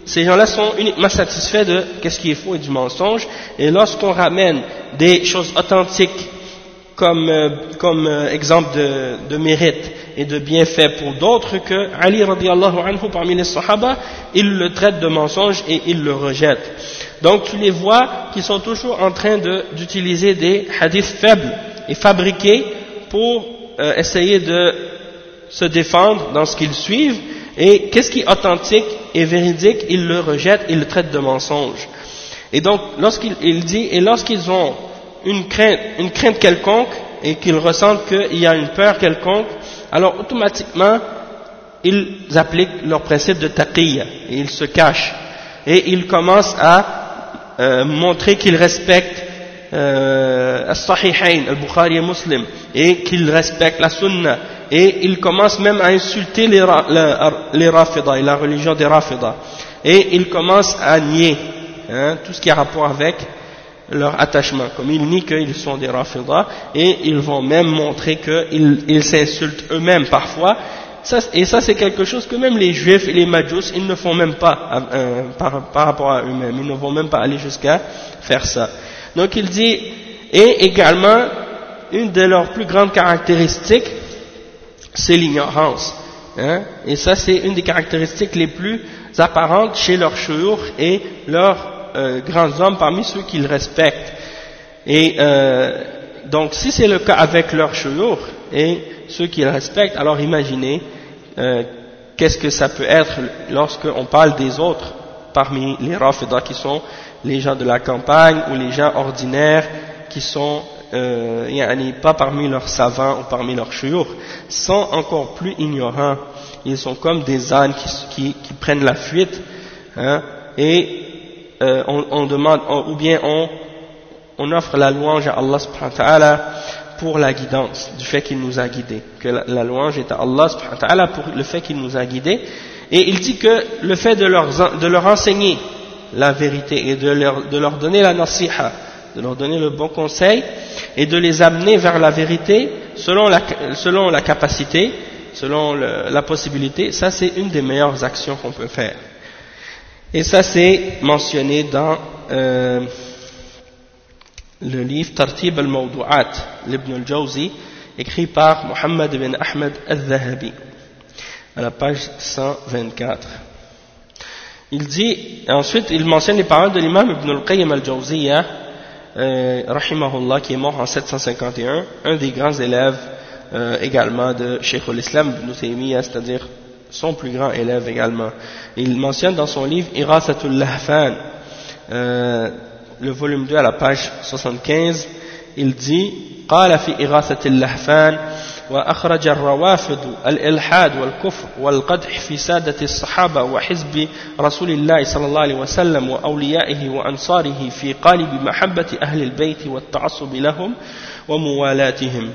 ces gens-là sont uniquement satisfaits de qu'est-ce qui est faux et du mensonge, et lorsqu'on ramène des choses authentiques comme, euh, euh, exemple de, mérite et de bienfait pour d'autres que Ali radiallahu anhu parmi les sahaba, il le traite de mensonge et il le rejette. Donc tu les vois qui sont toujours en train d'utiliser des hadiths faibles et fabriqués pour euh, essayer de se défendre dans ce qu'ils suivent et qu'est-ce qui est authentique et véridique, ils le rejettent, ils le traitent de mensonge. Et donc, lorsqu'il dit, et lorsqu'ils ont une crainte, une crainte quelconque, et qu'ils ressentent qu'il y a une peur quelconque, alors automatiquement, ils appliquent leur principe de taqiyya, et ils se cachent. Et ils commencent à euh, montrer qu'ils respectent euh, As-Sahihain, Al-Bukhari et Muslim, et qu'ils respectent la Sunna, et ils commencent même à insulter les, les et la religion des Rafida. Et ils commencent à nier hein, tout ce qui a rapport avec leur attachement. Comme ils nient qu'ils sont des Rafida, et ils vont même montrer qu'ils ils, s'insultent eux-mêmes parfois. Ça, et ça, c'est quelque chose que même les Juifs et les Majus, ils ne font même pas euh, par, par rapport à eux-mêmes. Ils ne vont même pas aller jusqu'à faire ça. Donc il dit, et également, une de leurs plus grandes caractéristiques, c'est l'ignorance. Hein? Et ça, c'est une des caractéristiques les plus apparentes chez leurs chouyours et leurs euh, grands hommes parmi ceux qu'ils respectent. Et euh, donc, si c'est le cas avec leurs chouyours et ceux qu'ils respectent, alors imaginez euh, qu'est-ce que ça peut être lorsqu'on parle des autres parmi les Rafidah qui sont les gens de la campagne ou les gens ordinaires qui sont pas parmi leurs savants ou parmi leurs chouyours, sont encore plus ignorants. Ils sont comme des ânes qui, qui, prennent la fuite, hein, et euh, on, on, demande, ou bien on, on offre la louange à Allah subhanahu wa ta'ala pour la guidance, du fait qu'il nous a guidés. Que la, louange est à Allah subhanahu wa ta'ala pour le fait qu'il nous a guidés. Et il dit que le fait de leur, de leur enseigner la vérité et de leur, de leur donner la nasiha, de leur donner le bon conseil et de les amener vers la vérité selon la, selon la capacité, selon la possibilité, ça c'est une des meilleures actions qu'on peut faire. Et ça c'est mentionné dans euh, le livre Tartib al-Mawdu'at, l'Ibn al-Jawzi, écrit par Muhammad ibn Ahmed al-Zahabi, à la page 124. Il dit, ensuite il mentionne les paroles de l'imam Ibn al-Qayyim al-Jawziyah, euh, rahimahullah, qui est mort en 751, un des grands élèves euh, également de Sheikh al-Islam Ibn Taymiyyah, c'est-à-dire son plus grand élève également. Il mentionne dans son livre Irasatul Lahfan, euh, le volume 2 à la page 75, il dit قال في إغاثة اللهفان وأخرج الروافض الإلحاد والكفر والقدح في سادة الصحابة وحزب رسول الله صلى الله عليه وسلم وأوليائه وأنصاره في قالب محبة أهل البيت والتعصب لهم وموالاتهم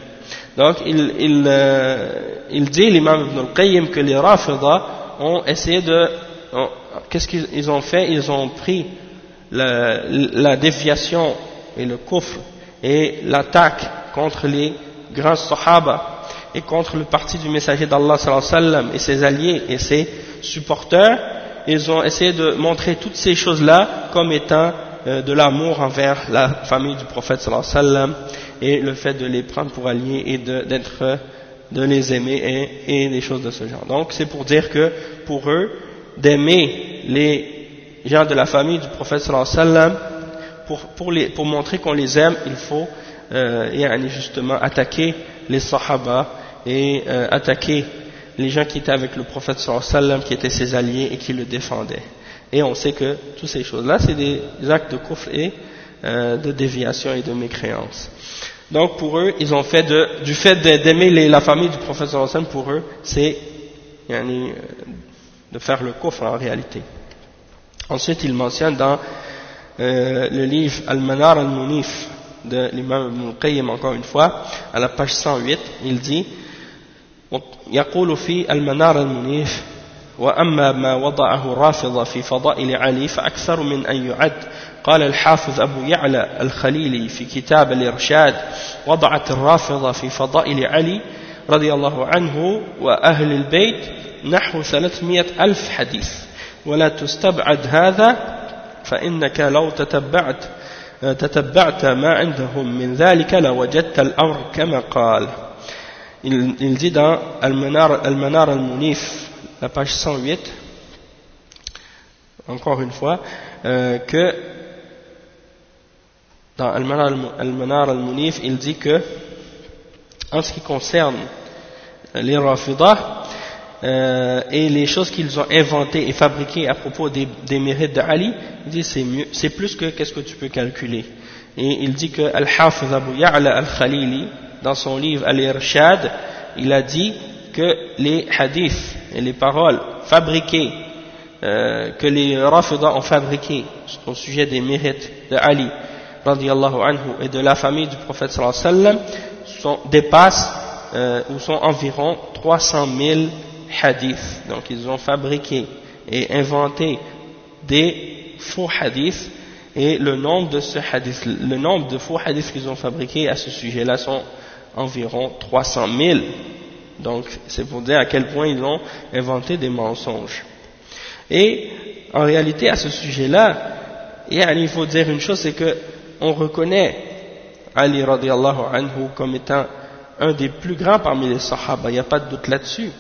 donc, il, il, euh, il dit, l'imam Ibn al-Qayyim, que les Rafida ont essayé de... Qu'est-ce qu'ils ont fait? Ils ont pris la, déviation et le kufr et l'attaque contre les grands Sahaba et contre le parti du messager d'Allah et ses alliés et ses supporters, ils ont essayé de montrer toutes ces choses-là comme étant euh, de l'amour envers la famille du prophète sallam et le fait de les prendre pour alliés et d'être de, les aimer et, des choses de ce genre. Donc c'est pour dire que pour eux, d'aimer les gens de la famille du prophète sallam pour, pour, les, pour montrer qu'on les aime, il faut euh, justement attaquer les sahaba et euh, attaquer les gens qui étaient avec le prophète sallam, qui étaient ses alliés et qui le défendaient. Et on sait que toutes ces choses-là, c'est des actes de kufr et euh, de déviation et de mécréance. Donc pour eux, ils ont fait de, du fait d'aimer la famille du prophète sallam, pour eux, c'est euh, de faire le kufr en réalité. Ensuite, il mentionne dans euh, le livre Al-Manar al-Munif de l'imam Ibn Qayyim encore une fois, à la page 108, il dit يقول في المنار المنيف وأما ما وضعه الرافضة في فضائل علي فأكثر من أن يعد. قال الحافظ أبو يعلى الخليلي في كتاب الإرشاد وضعت الرافضة في فضائل علي رضي الله عنه وأهل البيت نحو ثلاثمائة ألف حديث. ولا تستبعد هذا فإنك لو تتبعت تتبعت ما عندهم من ذلك لوجدت الأمر كما قال. il, dans Al-Manar al-Munif, la page 108, encore une fois, euh, que dans Al-Manar al-Munif, il dit que en ce qui concerne les Rafidah euh, et les choses qu'ils ont inventées et fabriquées à propos des, mérites d'Ali, il dit c'est mieux, c'est plus que qu'est-ce que tu peux calculer. Et il dit que Al-Hafiz Abu Ya'la al-Khalili, dans son livre Al-Irshad, il a dit que les hadiths et les paroles fabriquées, euh, que les Rafidah ont fabriquées au sujet des mérites de Ali, anhu, et de la famille du prophète sallallahu alayhi wa sallam, dépassent euh, ou sont environ 300 000 hadiths. Donc ils ont fabriqué et inventé des faux hadiths et le nombre de ce hadith, le nombre de faux hadiths qu'ils ont fabriqués à ce sujet-là sont environ 300 000. Donc c'est pour dire à quel point ils ont inventé des mensonges. Et en réalité à ce sujet-là, il faut dire une chose, c'est que on reconnaît Ali radiallahu anhu comme étant un des plus grands parmi les sahaba, il n'y a pas de doute là-dessus,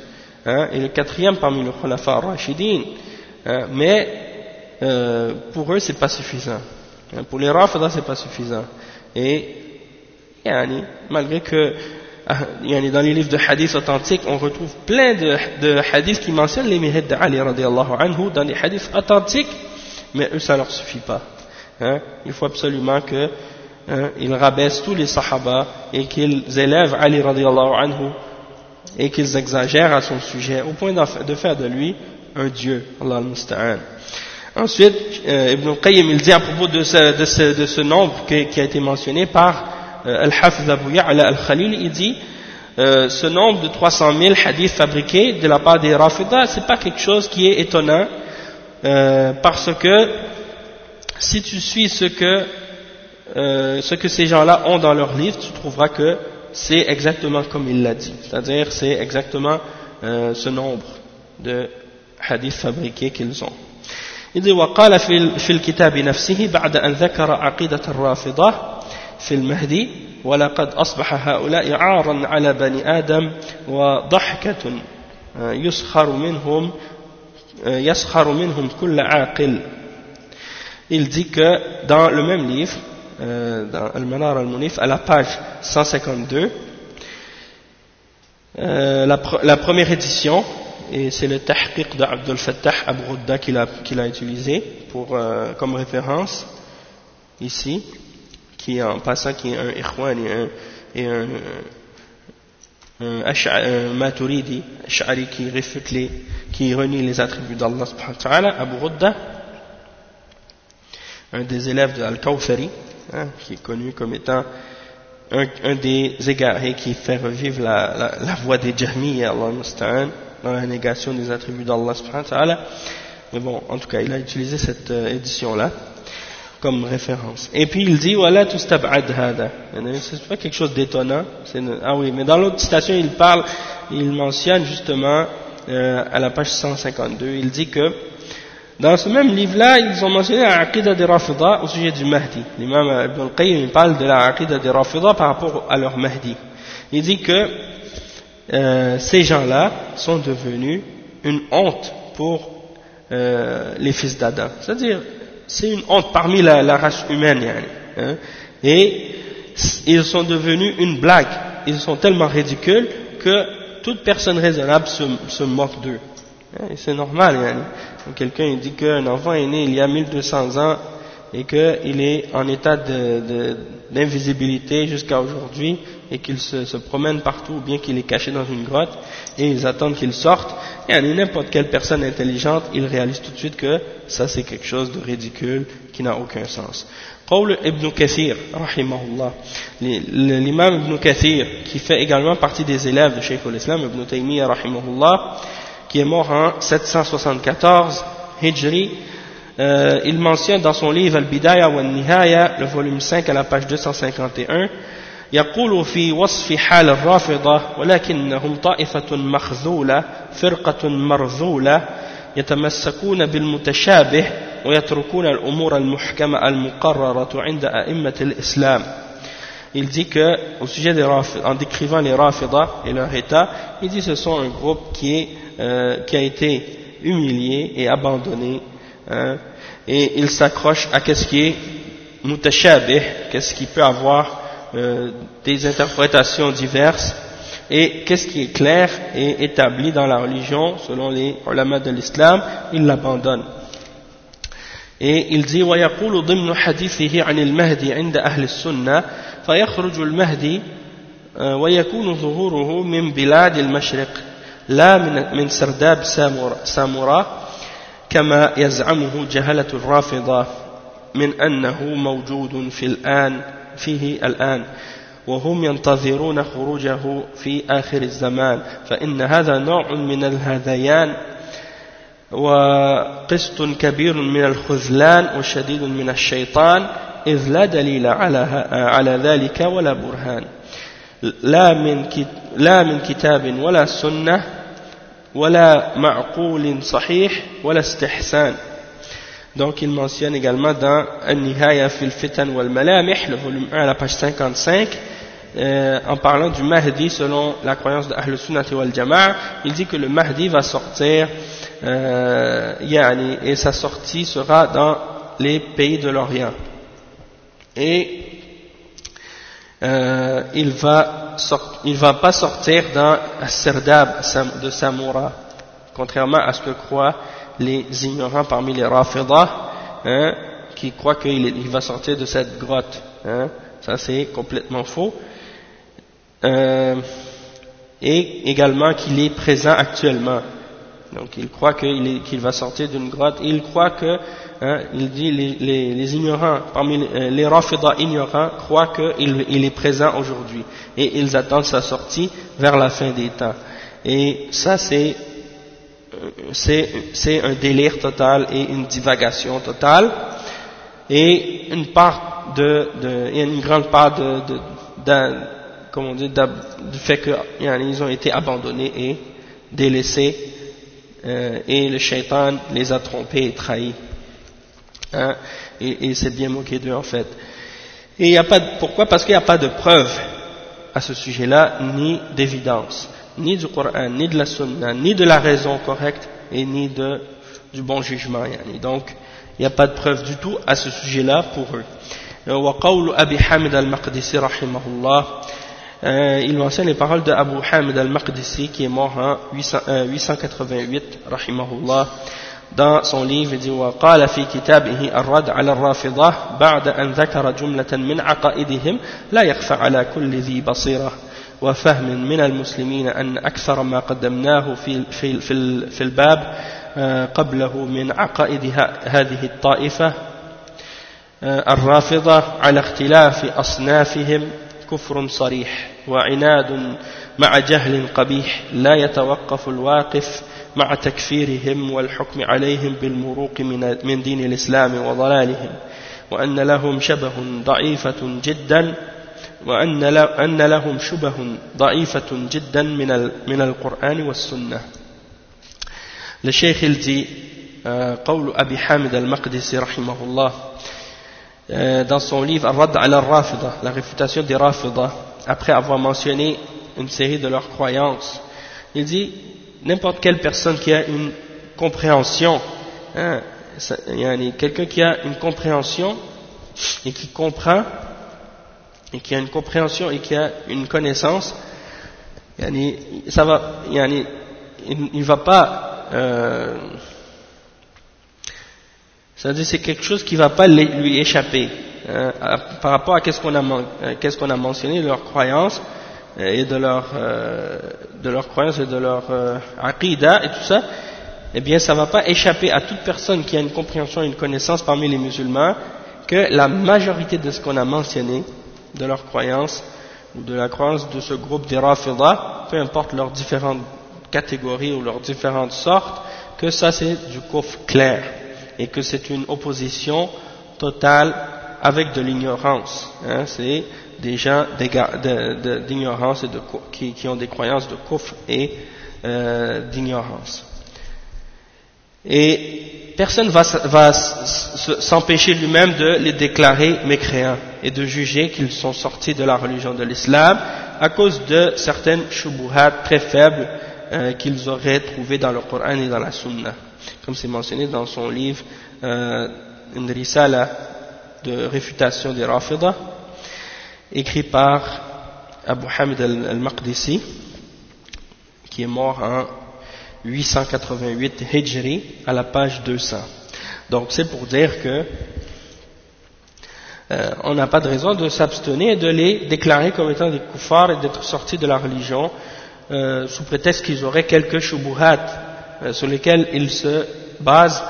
hein, et le quatrième parmi les khulafa rashidin, hein, mais euh, pour eux c'est pas suffisant, hein, pour les rafida c'est pas suffisant, et yani, malgré que dans les livres de hadiths authentiques on retrouve plein de, hadiths qui mentionnent les mérites d'Ali radiallahu anhu dans les hadiths authentiques, mais eux ça leur suffit pas. Hein, il faut absolument qu'ils hein, rabaissent tous les sahaba et qu'ils élèvent Ali radiallahu anhu et qu'ils exagèrent à son sujet au point de faire de lui un dieu. Allah. Ensuite, euh, Ibn Qayyim il dit à propos de ce, de nombre qui, a été mentionné par euh, Al-Hafiz Abu Ya'la al-Khalil, il dit euh, ce nombre de 300 000 hadiths fabriqués de la part des Rafidah, c'est pas quelque chose qui est étonnant euh, parce que si tu suis ce que, euh, ce que ces gens-là ont dans leur livre, tu trouveras que c'est exactement comme il l'a dit. C'est-à-dire, c'est exactement euh, ce nombre de hadiths fabriqués qu'ils ont. Il dit وقال في في الكتاب نفسه بعد أن ذكر عقيدة الرافضة في المهدي ولقد أصبح هؤلاء عارا على بني آدم وضحكة يسخر منهم يسخر منهم كل عاقل il dit que dans le même livre, euh, dans Al-Manar al-Munif, à la page 152, euh, la, la, première édition, et c'est le tahqiq d'Abdul Fattah Abu Rudda qu'il a, qu a, utilisé pour, euh, comme référence, ici, qui en passant qui est un Ikhwan et un, et un, un, un Maturidi, Ash'ari qui réfute les, qui renie les attributs d'Allah subhanahu wa ta'ala, Abu Rudda, un des élèves de Al-Kawthari, hein, qui est connu comme étant un, un, des égarés qui fait revivre la, la, la voix des Jahmiyyah, Allah dans la négation des attributs d'Allah Mais bon, en tout cas, il a utilisé cette euh, édition-là comme référence. Et puis il dit, voilà, tout hada. C'est pas quelque chose d'étonnant. Ah oui, mais dans l'autre citation, il parle, il mentionne justement, euh, à la page 152, il dit que, dans ce même livre-là, ils ont mentionné la Aqidah des Rafida au sujet du Mahdi. L'imam Ibn al-Qayyim parle de la des Rafida par rapport à leur Mahdi. Il dit que euh, ces gens-là sont devenus une honte pour euh, les fils d'Adam. C'est-à-dire, c'est une honte parmi la, race humaine. Hein, et ils sont devenus une blague. Ils sont tellement ridicules que toute personne raisonnable se, moque d'eux. Hein, c'est normal. Quelqu'un dit qu'un enfant est né il y a 1200 ans et qu'il est en état d'invisibilité jusqu'à aujourd'hui et qu'il se, promène partout ou bien qu'il est caché dans une grotte et ils attendent qu'il sorte. Et n'importe quelle personne intelligente, il réalise tout de suite que ça c'est quelque chose de ridicule qui n'a aucun sens. Paul ibn Kathir, rahimahullah, l'imam ibn Kathir, qui fait également partie des élèves de Sheikh al-Islam ibn Taymiyyah, rahimahullah, qui est mort en 774 Hijri, euh, il mentionne dans son livre Al-Bidaya wa Nihaya, le volume 5 à la page 251, يقول في وصف حال الرافضة ولكنهم طائفة مخذولة فرقة مرذولة يتمسكون بالمتشابه ويتركون الأمور المحكمة المقررة عند أئمة الإسلام il dit que, au sujet des Rafidah, en décrivant les Rafidah et leur état, il dit que ce sont un groupe qui, est, euh, qui a été humilié et abandonné, hein, et ils s'accrochent à ce qui est mutashabih, qu'est-ce qui peut avoir euh, des interprétations diverses, et qu'est-ce qui est clair et établi dans la religion, selon les ulama de l'islam, ils l'abandonnent. Et il dit ويقول ضمن حديثه عن المهدي عند أهل السنة فيخرج المهدي ويكون ظهوره من بلاد المشرق لا من من سرداب سامورا كما يزعمه جهلة الرافضة من أنه موجود في الآن فيه الآن وهم ينتظرون خروجه في آخر الزمان. فإن هذا نوع من الهذيان وقسط كبير من الخذلان وشديد من الشيطان إذ لا دليل على, على ذلك ولا برهان. لا من, لا من كتاب ولا سنة ولا معقول صحيح ولا استحسان. Donc il mentionne également dans An-Nihaya fil Fitan wal Malamih, le volume 1 à la page 55, euh, en parlant du Mahdi selon la croyance de Ahl wal il dit que le Mahdi va sortir euh, et sa sortie sera dans les pays de l'Orient. Et euh, il va va pas sortir dans Serdab de Samoura, contrairement à ce que croient les ignorants parmi les Rafidah, hein, qui croient qu'il il va sortir de cette grotte. Hein. Ça c'est complètement faux. Euh, et également qu'il est présent actuellement. Donc il croit qu'il va sortir d'une grotte. il croit que, hein, il dit, les, ignorants, parmi les, euh, les ignorants, croient qu'il il est présent aujourd'hui. Et ils attendent sa sortie vers la fin des temps. Et ça c'est c'est un délire total et une divagation totale. Et une part de, de une grande part de, de, comment dire, du fait qu'ils ont été abandonnés et délaissés euh, et le shaitan les a trompés et trahis. Hein, et, et s'est bien moqué d'eux en fait. Et il y a pas pourquoi? Parce qu'il n'y a pas de preuve à ce sujet là ni d'évidence ni du Coran, ni de la Sunna, ni de la raison correcte et ni de, du bon jugement. Donc, il n'y a pas de preuve du tout à ce sujet-là pour eux. وقول أبي حامد المقدسي رحمه الله il mentionne les paroles de Abu Hamid al-Maqdisi qui est mort en 888 رحمه الله dans son livre il dit وقال في كتابه الرد على الرافضة بعد أن ذكر جملة من عقائدهم لا يخفى على كل ذي بصيرة وفهم من المسلمين أن أكثر ما قدمناه في, في, في, في الباب آه، قبله من عقائد هذه الطائفة آه، الرافضة على اختلاف أصنافهم كفر صريح وعناد مع جهل قبيح لا يتوقف الواقف مع تكفيرهم والحكم عليهم بالمروق من دين الإسلام وضلالهم وأن لهم شبه ضعيفة جدا وأن أن لهم شبه ضعيفة جدا من من القرآن والسنة الشيخ الدي قول أبي حامد المقدسي رحمه الله dans son livre Ar-Rad al-Rafida, la réfutation des Rafida, après avoir mentionné une série de leurs croyances, il dit n'importe quelle personne qui a une compréhension, hein, quelqu'un qui a une compréhension et qui comprend et qui a une compréhension et qui a une connaissance, ça va, il ne va pas, euh, c'est-à-dire c'est quelque chose qui ne va pas lui échapper hein, par rapport à qu'est-ce qu'on a, euh, qu'est-ce qu'on a mentionné de leur croyance euh, et de leur, de leur croyance et de leur euh, et tout ça, eh bien ça ne va pas échapper à toute personne qui a une compréhension et une connaissance parmi les musulmans que la majorité de ce qu'on a mentionné de leur croyance ou de la croyance de ce groupe des Rafidah, peu importe leurs différentes catégories ou leurs différentes sortes, que ça c'est du kufr clair et que c'est une opposition totale avec de l'ignorance. Hein, c'est des gens d'ignorance de, qui, ont des croyances de kufr et euh, d'ignorance. Et personne va, va s'empêcher lui-même de les déclarer mécréants et de juger qu'ils sont sortis de la religion de l'islam à cause de certaines shubuhat très faibles euh, qu'ils auraient trouvées dans le Coran et dans la Sunna. Comme c'est mentionné dans son livre, euh, une risala de réfutation des Rafidah, écrit par Abu Hamid al-Maqdisi, qui est mort en 888 Hijri, à la page 200. Donc c'est pour dire que euh, on n'a pas de raison de s'abstenir et de les déclarer comme étant des koufars et d'être sortis de la religion euh, sous prétexte qu'ils auraient quelques shubuhat euh, sur lesquels ils se basent,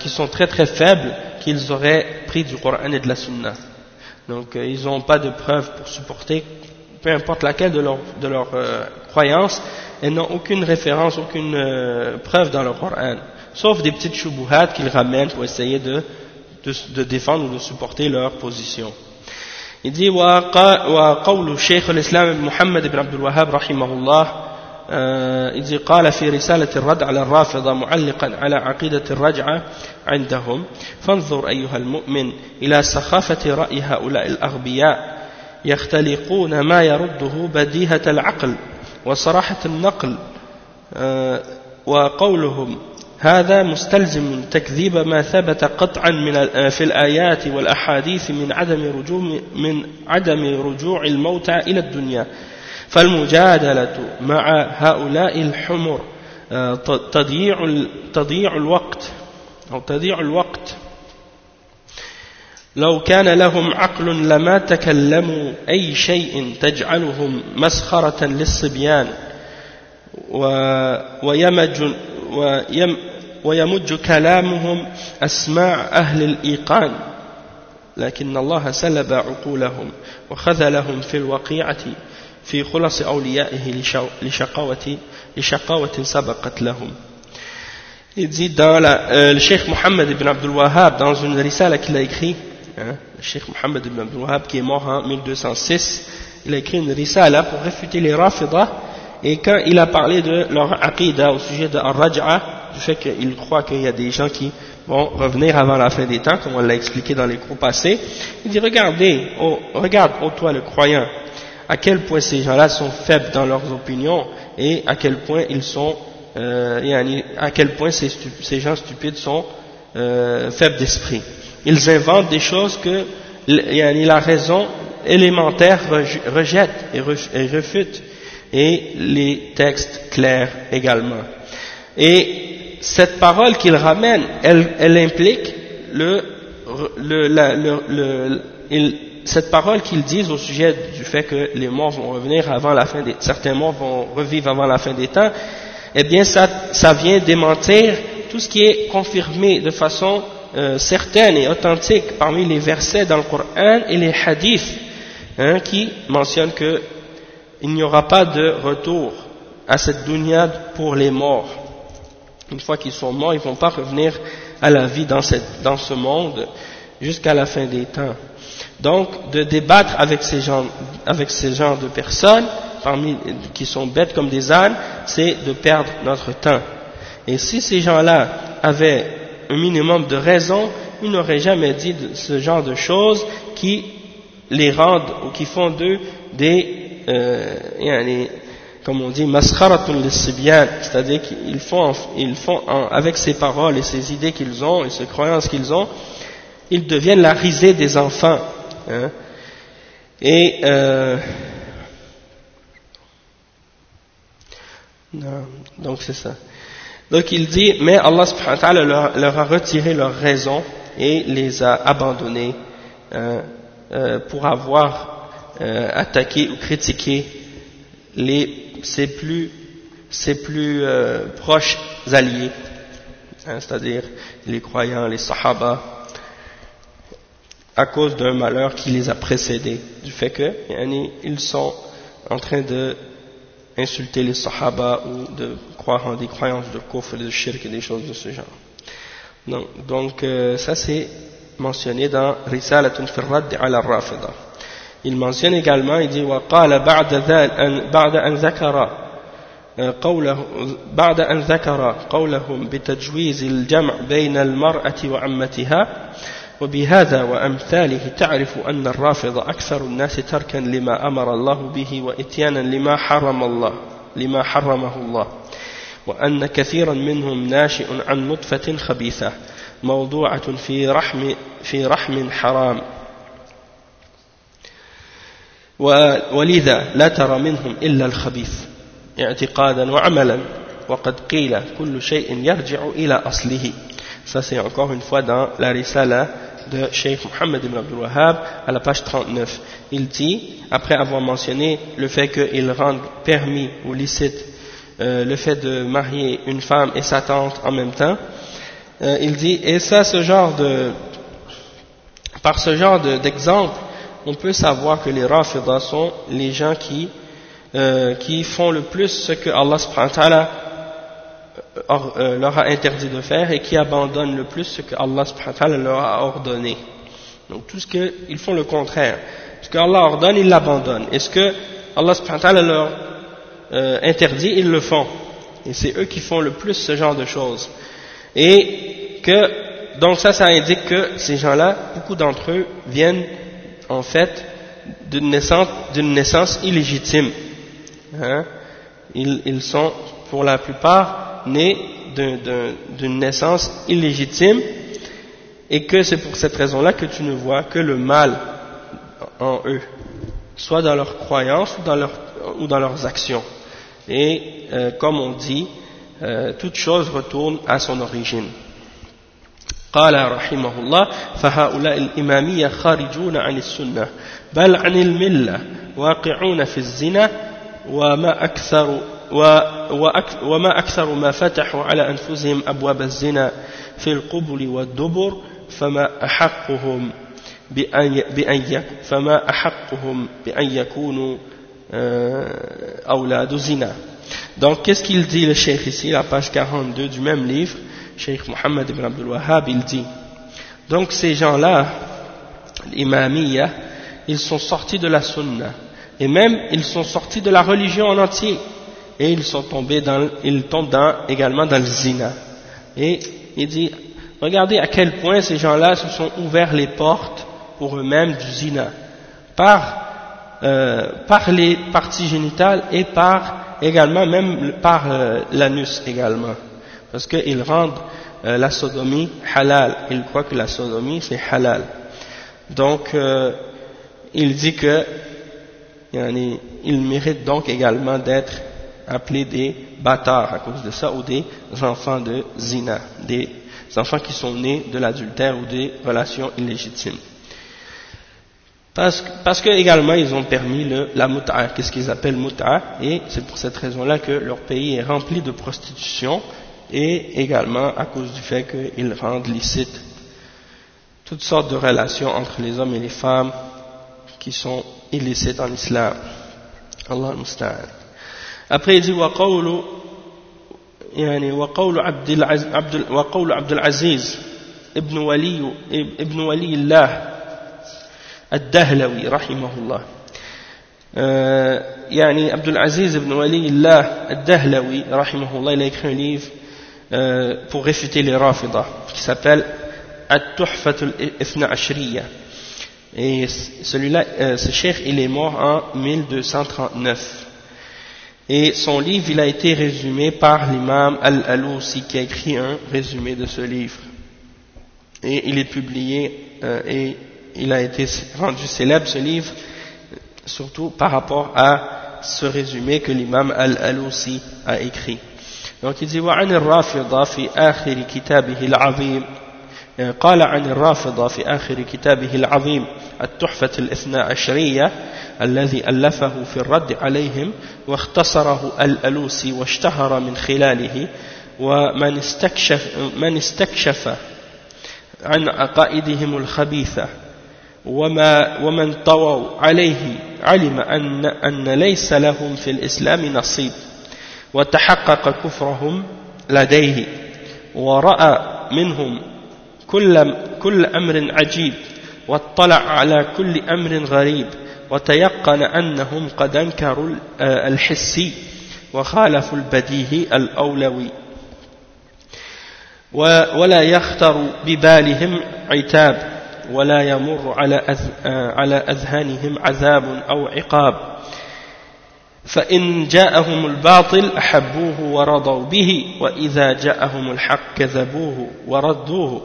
qui sont très très faibles, qu'ils auraient pris du Coran et de la Sunna. Donc ils n'ont pas de preuves pour supporter peu importe laquelle de leurs de leur, croyances, elles n'ont aucune référence, aucune preuve dans le Coran, sauf des petites shubuhat qu'ils ramènent pour essayer de de, de défendre ou de supporter leur position. Il dit وقول شيخ الإسلام محمد بن عبد الوهاب رحمه الله il dit قال في رسالة الرد على الرافضة معلقا على عقيدة الرجعة عندهم فانظر أيها المؤمن إلى سخافة رأي هؤلاء الأغبياء يختلقون ما يرده بديهة العقل وصراحة النقل وقولهم هذا مستلزم تكذيب ما ثبت قطعا من في الآيات والأحاديث من عدم رجوع من عدم رجوع الموتى إلى الدنيا. فالمجادلة مع هؤلاء الحمر آه، تضييع تضييع الوقت أو تضيع الوقت. لو كان لهم عقل لما تكلموا أي شيء تجعلهم مسخرة للصبيان ويمج ويم ويمج كلامهم أسماع أهل الإيقان. لكن الله سلب عقولهم وخذلهم في الوقيعة في خلص أوليائه لشقاوة, لشقاوة سبقت لهم. Il dit dans la, euh, le Cheikh Mohammed ibn Abdul Wahhab, dans une risala qu'il a écrit, hein, le Cheikh Mohammed ibn Abdul qui est mort en 1206, il a écrit une risala pour réfuter les Rafidah, et quand il a parlé de leur aqidah au sujet de Ar-Raj'a, du fait qu'il croit qu'il y a des gens qui vont revenir avant la fin des temps, comme on l'a expliqué dans les cours passés. Il dit, regardez, oh, regarde, ô toi le croyant, à quel point ces gens-là sont faibles dans leurs opinions et à quel point ils sont, euh, à quel point ces, ces gens stupides sont euh, faibles d'esprit. Ils inventent des choses que la raison élémentaire rejette et refute et les textes clairs également. Et cette parole qu'il ramène, elle, implique le, le, le, il, cette parole qu'ils disent au sujet du fait que les morts vont revenir avant la fin des, certains morts vont revivre avant la fin des temps, eh bien ça, ça vient démentir tout ce qui est confirmé de façon euh, certaine et authentique parmi les versets dans le Coran et les hadiths hein, qui mentionnent que il n'y aura pas de retour à cette dunya pour les morts une fois qu'ils sont morts, ils ne vont pas revenir à la vie dans, ce monde jusqu'à la fin des temps. Donc, de débattre avec ces gens, avec ces de personnes, parmi, qui sont bêtes comme des ânes, c'est de perdre notre temps. Et si ces gens-là avaient un minimum de raison, ils n'auraient jamais dit ce genre de choses qui les rendent ou qui font d'eux des, euh, comme on dit, maskharatun c'est-à-dire qu'ils font, ils font avec ces paroles et ces idées qu'ils ont et ces croyances qu'ils ont, ils deviennent la risée des enfants. Hein. Et euh, donc c'est ça. Donc il dit, mais Allah subhanahu wa ta'ala leur, a retiré leur raison et les a abandonnés hein, euh, pour avoir euh, attaqué ou critiqué les ses plus, ses plus euh, proches alliés, hein, c'est-à-dire les croyants, les sahaba, à cause d'un malheur qui les a précédés, du fait qu'ils sont en train de insulter les sahaba ou de croire en des croyances de kufr et de shirk et des choses de ce genre. Donc, donc euh, ça c'est mentionné dans Risalatun Firrad al-Rafida. Il mentionne également, il dit وقال بعد بعد أن ذكر قوله بعد أن ذكر قولهم بتجويز الجمع بين المرأة وعمتها وبهذا وأمثاله تعرف أن الرافض أكثر الناس تركا لما أمر الله به وإتيانا لما حرم الله لما حرمه الله. وأن كثيرا منهم ناشئ عن نطفة خبيثة موضوعة في رحم في رحم حرام. ولذا لا ترى منهم إلا الخبيث اعتقادا وعملا. وقد قيل كل شيء يرجع إلى أصله. Ça, c'est encore une fois dans la Risala de Sheikh Mohammed ibn Abdul Wahhab à la page 39. Il dit, après avoir mentionné le fait qu'il rend permis ou licite euh, le fait de marier une femme et sa tante en même temps, euh, il dit, et ça, ce genre de, par ce genre d'exemple, on peut savoir que les Rafidah sont les gens qui, euh, qui font le plus ce que Allah subhanahu wa ta'ala euh, leur a interdit de faire et qui abandonnent le plus ce que Allah subhanahu leur a ordonné. Donc tout ce qu'ils font le contraire. Ce que Allah ordonne, ils l'abandonnent. Et ce que Allah subhanahu leur euh, interdit, ils le font. Et c'est eux qui font le plus ce genre de choses. Et que, donc ça, ça indique que ces gens-là, beaucoup d'entre eux viennent en fait d'une naissance, naissance illégitime. Hein? Ils, ils sont pour la plupart nés d'une naissance illégitime et que c'est pour cette raison-là que tu ne vois que le mal en eux, soit dans leurs croyances ou dans, leur, ou dans leurs actions. Et euh, comme on dit, euh, toute chose retourne à son origine. قال رحمه الله فهؤلاء الإمامية خارجون عن السنة بل عن الملة واقعون في الزنا وما أكثر وما أكثر ما فتحوا على أنفسهم أبواب الزنا في القبل والدبر فما أحقهم بأن, بأن فما أحقهم بأن يكونوا أولاد زنا Donc, qu'est-ce qu'il dit le cheikh ici, la page 42 du même livre, cheikh Mohammed ibn Abdul Wahhab, il dit Donc, ces gens-là, l'imamiyya, ils sont sortis de la sunna, et même ils sont sortis de la religion en entier et ils sont tombés dans, ils tombent dans, également dans le zina. Et il dit, regardez à quel point ces gens-là se sont ouverts les portes pour eux-mêmes du zina, par, euh, par les parties génitales et par également même par euh, l'anus également, parce qu'ils rendent euh, la sodomie halal, ils croient que la sodomie c'est halal. Donc il dit que il mérite donc également d'être appelés des bâtards à cause de ça, ou des enfants de zina, des enfants qui sont nés de l'adultère ou des relations illégitimes. Parce, parce que également ils ont permis le, la mut'a, qu'est-ce qu'ils appellent mut'a, et c'est pour cette raison-là que leur pays est rempli de prostitution, et également à cause du fait qu'ils rendent licite toutes sortes de relations entre les hommes et les femmes qui sont illicites en islam. Allah musta'an. Après il dit وقول يعني وقول عبد العز عبد وقول عبد العزيز ابن ولي ابن ولي الله الدهلوي رحمه الله يعني عبد العزيز ابن ولي الله الدهلوي رحمه الله il a écrit un livre euh, pour réfuter les Rafidah qui s'appelle At-Tuhfat al-Ithna Ashriya et celui-là, euh, ce cheikh il est mort en 1239 Et son livre, il a été résumé par l'imam Al-Alousi qui a écrit un résumé de ce livre. Et il est publié euh, et il a été rendu célèbre ce livre, surtout par rapport à ce résumé que l'imam Al-Alousi a écrit. Donc il dit وعن الرافضة في آخر كتابه العظيم قال عن الرافضة في آخر كتابه العظيم التحفة الاثنى عشرية الذي ألفه في الرد عليهم واختصره الألوسي واشتهر من خلاله ومن استكشف, من استكشف عن عقائدهم الخبيثة وما ومن طووا عليه علم أن, أن ليس لهم في الإسلام نصيب وتحقق كفرهم لديه ورأى منهم كل, كل أمر عجيب واطلع على كل أمر غريب وتيقن أنهم قد أنكروا الحسي وخالفوا البديهي الأولوي. ولا يخطر ببالهم عتاب ولا يمر على على أذهانهم عذاب أو عقاب. فإن جاءهم الباطل أحبوه ورضوا به وإذا جاءهم الحق كذبوه وردوه.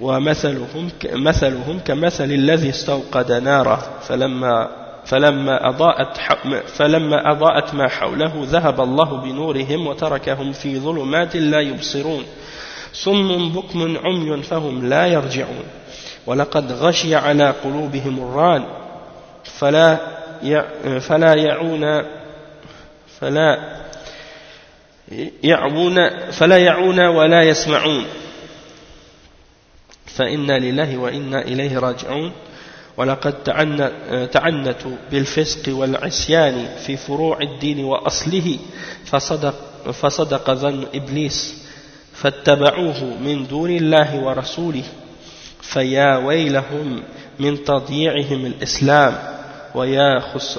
ومثلهم مثلهم كمثل الذي استوقد نارا فلما فلما أضاءت فلما أضاءت ما حوله ذهب الله بنورهم وتركهم في ظلمات لا يبصرون. صم بكم عمي فهم لا يرجعون. ولقد غشي على قلوبهم الران. فلا فلا يعون فلا يعون فلا يعون ولا يسمعون. فإنا لله وإنا إليه راجعون. ولقد تعنتوا بالفسق والعصيان في فروع الدين وأصله فصدق, فصدق ظن إبليس فاتبعوه من دون الله ورسوله فيا ويلهم من تضييعهم الإسلام ويا, خص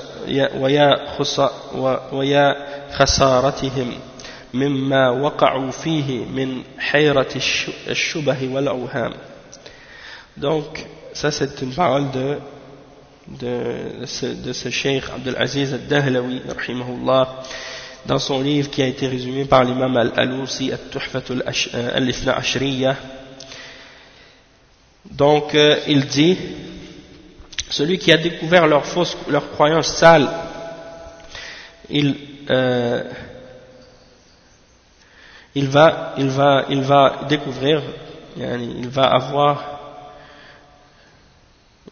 ويا, خص ويا خسارتهم مما وقعوا فيه من حيرة الشبه والأوهام. Donc, ça c'est une parole de, de, ce, de ce cheikh Abdelaziz al-Dahlawi, dans son livre qui a été résumé par l'imam al-Alousi, al-Tuhfatul al-Ifna Ashriya. Donc, euh, il dit, celui qui a découvert leur fausse, leur croyance sale, il, euh, il va, il va, il va découvrir, il va avoir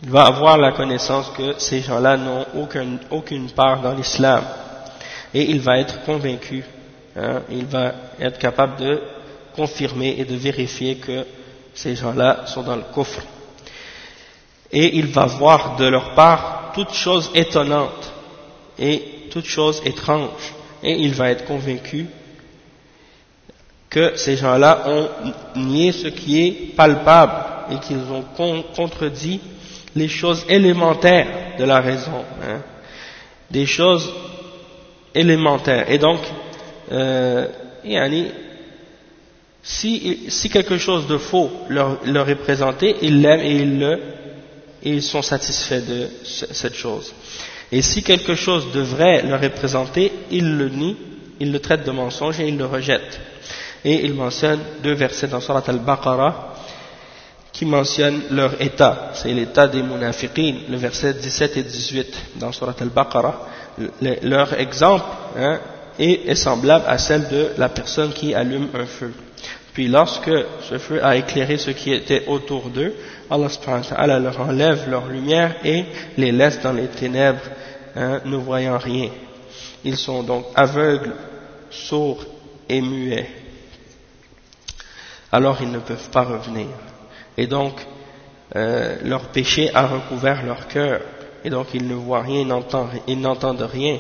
il va avoir la connaissance que ces gens-là n'ont aucune, aucune part dans l'islam. Et il va être convaincu, hein, il va être capable de confirmer et de vérifier que ces gens-là sont dans le coffre. Et il va voir de leur part toute chose étonnante et toute chose étrange. Et il va être convaincu que ces gens-là ont nié ce qui est palpable et qu'ils ont contredit les choses élémentaires de la raison, hein, des choses élémentaires. Et donc, euh, si, si quelque chose de faux leur, est présenté, ils l'aiment et ils, le, ils sont satisfaits de cette chose. Et si quelque chose de vrai leur est présenté, ils le nient, ils le traitent de mensonge et ils le rejettent. Et il mentionne deux versets dans Surat al-Baqarah qui mentionne leur état, c'est l'état des munafiqin, le verset 17 et 18 dans Surat al-Baqarah. Leur exemple hein, est, semblable à celle de la personne qui allume un feu. Puis lorsque ce feu a éclairé ce qui était autour d'eux, Allah subhanahu wa ta'ala leur enlève leur lumière et les laisse dans les ténèbres, hein, ne voyant rien. Ils sont donc aveugles, sourds et muets. Alors ils ne peuvent pas revenir et donc euh, leur péché a recouvert leur cœur, et donc ils ne voient rien, ils n'entendent rien,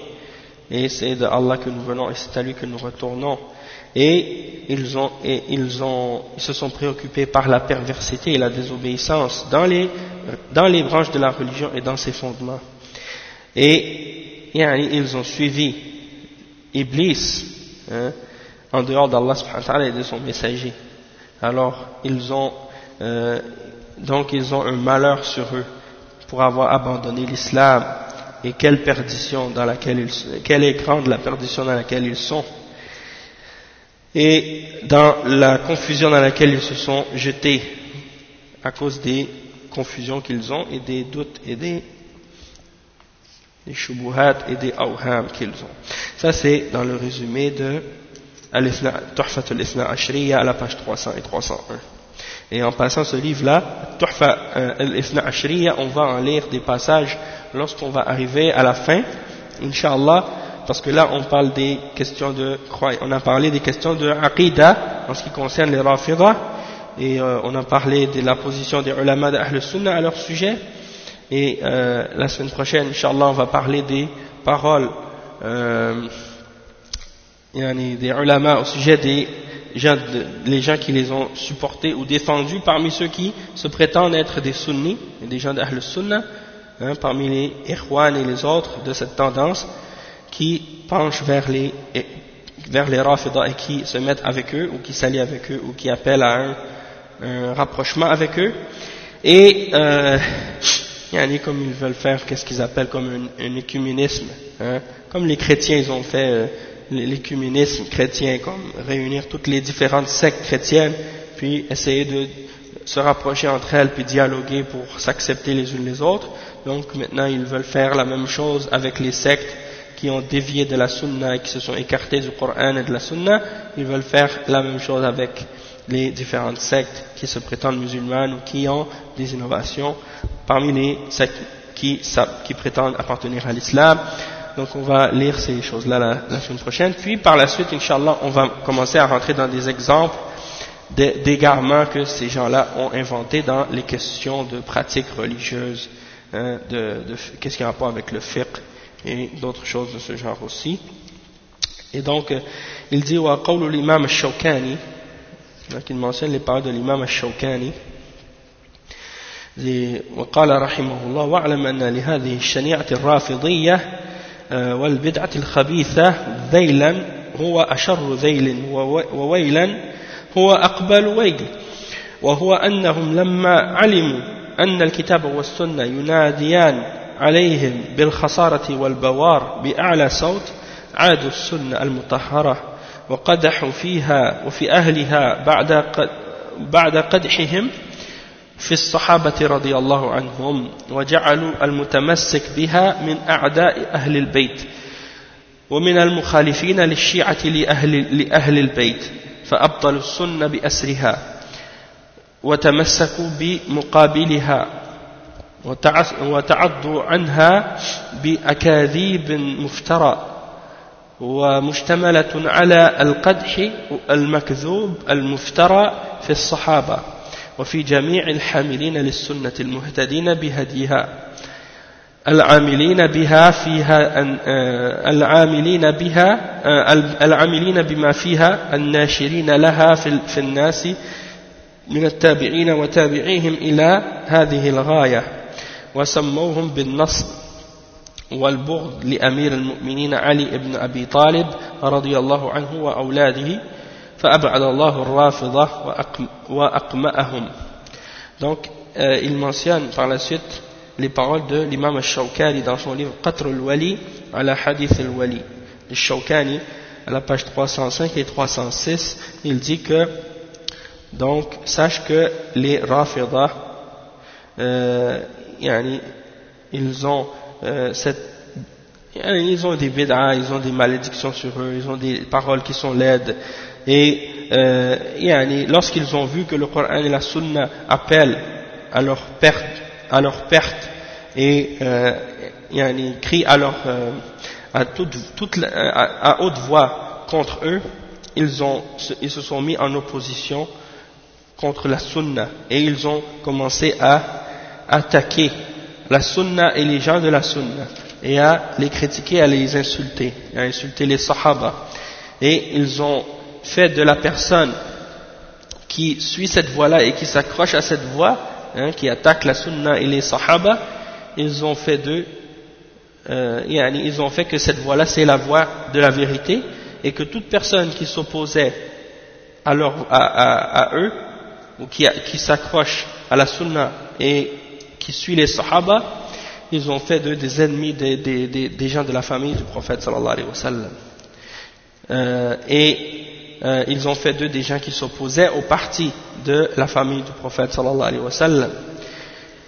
et c'est de Allah que nous venons, et c'est à lui que nous retournons. Et ils, se sont préoccupés par la perversité et la désobéissance dans les, dans les branches de la religion et dans ses fondements. Et, ils ont suivi Iblis hein, en dehors d'Allah et de son messager. Alors, ils ont euh, donc ils ont un malheur sur eux pour avoir abandonné l'islam et quelle perdition dans laquelle ils, quelle est grande la perdition dans laquelle ils sont et dans la confusion dans laquelle ils se sont jetés à cause des confusions qu'ils ont et des doutes et des, des shubuhat et des awham qu'ils ont. Ça c'est dans le résumé de Tuhfat al-Ithna Ashriya à la page 300 et 301. Et en passant ce livre-là, Tuhfa euh, Ashriya, on va en lire des passages lorsqu'on va arriver à la fin, Inch'Allah, parce que là on parle des questions de on a parlé des questions de Aqidah en ce qui concerne les Rafidah, et euh, on a parlé de la position des ulama d'Ahl Sunnah à leur sujet, Et euh, la semaine prochaine, Inch'Allah, on va parler des paroles euh, des ulama au sujet des les gens qui les ont supportés ou défendus parmi ceux qui se prétendent être des sunnis, des gens d'Ahl Sunnah, hein, parmi les Ikhwan et les autres de cette tendance, qui penchent vers les, vers les Rafidah et qui se mettent avec eux, ou qui s'allient avec eux, ou qui appellent à un, rapprochement avec eux. Et euh, comme ils veulent faire, qu'est-ce qu'ils appellent comme un, un écuménisme, hein, comme les chrétiens ils ont fait euh, l'écuménisme chrétien, comme réunir toutes les différentes sectes chrétiennes, puis essayer de se rapprocher entre elles, puis dialoguer pour s'accepter les unes les autres. Donc maintenant ils veulent faire la même chose avec les sectes qui ont dévié de la sunna et qui se sont écartés du Coran et de la sunna, ils veulent faire la même chose avec les différentes sectes qui se prétendent musulmanes ou qui ont des innovations parmi les sectes qui, qui prétendent appartenir à l'islam. Donc on va lire ces choses-là la, semaine prochaine. Puis par la suite, Inch'Allah, on va commencer à rentrer dans des exemples d'égarements que ces gens-là ont inventés dans les questions de pratiques religieuses, hein, de, de qu'est-ce qui a rapport avec le fiqh et d'autres choses de ce genre aussi. Et donc, euh, il dit wa qawlu l'imam al-Shawkani, donc il mentionne les paroles de l'imam al-Shawkani, وقال رحمه الله واعلم أن لهذه الشنيعة الرافضية والبدعة الخبيثة ذيلا هو أشر ذيل وويلا هو أقبل ويل. وهو أنهم لما علموا أن الكتاب والسنة يناديان عليهم بالخسارة والبوار بأعلى صوت عادوا السنة المطهرة وقدحوا فيها وفي أهلها بعد بعد قدحهم. في الصحابة رضي الله عنهم وجعلوا المتمسك بها من أعداء أهل البيت ومن المخالفين للشيعة لأهل, لأهل البيت فأبطلوا السنة بأسرها وتمسكوا بمقابلها وتعضوا عنها بأكاذيب مفترى ومشتملة على القدح المكذوب المفترى في الصحابة. وفي جميع الحاملين للسنة المهتدين بهديها. العاملين بها فيها آه، العاملين بها آه، العاملين بما فيها الناشرين لها في الناس من التابعين وتابعيهم إلى هذه الغاية. وسموهم بالنصب والبغض لأمير المؤمنين علي بن أبي طالب رضي الله عنه وأولاده. فأبعد الله الرافضة وأقمأهم donc euh, il mentionne par la suite les paroles de l'imam al-Shawkani dans son livre Qatr al-Wali à la Hadith al-Wali al-Shawkani à la page 305 et 306 il dit que donc sache que les Rafidah euh, ils ont euh, cette ils ont des bid'ah, ils ont des malédictions sur eux, ils ont des paroles qui sont laides. et euh, lorsqu'ils ont vu que le Coran et la Sunna appellent à leur perte, à leur perte et euh, crient à, leur, euh, à, toute, toute, à, haute voix contre eux, ils, ont, ils se sont mis en opposition contre la Sunna et ils ont commencé à attaquer la Sunna et les gens de la Sunna et à les critiquer, à les insulter, à insulter les Sahaba. Et ils ont fait de la personne qui suit cette voie-là et qui s'accroche à cette voie, hein, qui attaque la sunna et les sahaba, ils ont fait d'eux, euh, ils ont fait que cette voie-là c'est la voie de la vérité et que toute personne qui s'opposait à, eux ou qui, s'accroche à la sunna et qui suit les sahaba, ils ont fait d'eux des ennemis des, gens de la famille du prophète sallallahu alayhi wa. Euh, et euh, ils ont fait d'eux des gens qui s'opposaient au parti de la famille du prophète sallallahu alayhi wa sallam.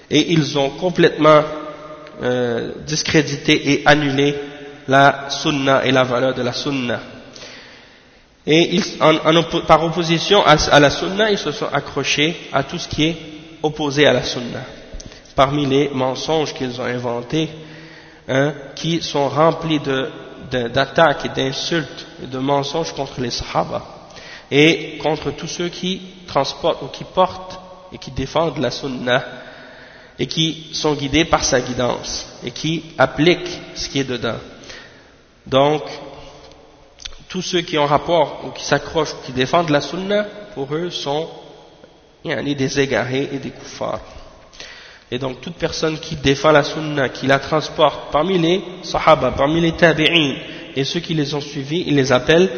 Et ils ont complètement euh, discrédité et annulé la sunna et la valeur de la sunna. Et ils, par opposition à, la sunna, ils se sont accrochés à tout ce qui est opposé à la sunna. Parmi les mensonges qu'ils ont inventés, hein, qui sont remplis de d'attaques et d'insultes et de mensonges contre les sahaba et contre tous ceux qui transportent ou qui portent et qui défendent la sunna et qui sont guidés par sa guidance et qui appliquent ce qui est dedans. Donc, tous ceux qui ont rapport ou qui s'accrochent ou qui défendent la sunna, pour eux sont des égarés et des kuffars. Et donc toute personne qui défend la sunna, qui la transporte parmi les sahaba, parmi les tabi'in et ceux qui les ont suivis, ils les appellent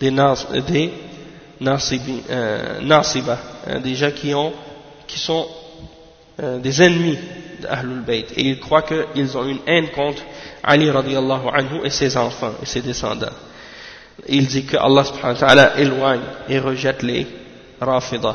des, nas, euh, nasiba, hein, des gens qui, ont, qui sont euh, des ennemis d'Ahlul Bayt. Et ils croient qu'ils ont une haine contre Ali radiallahu anhu et ses enfants et ses descendants. Il dit que Allah subhanahu wa ta'ala éloigne et rejette les rafidah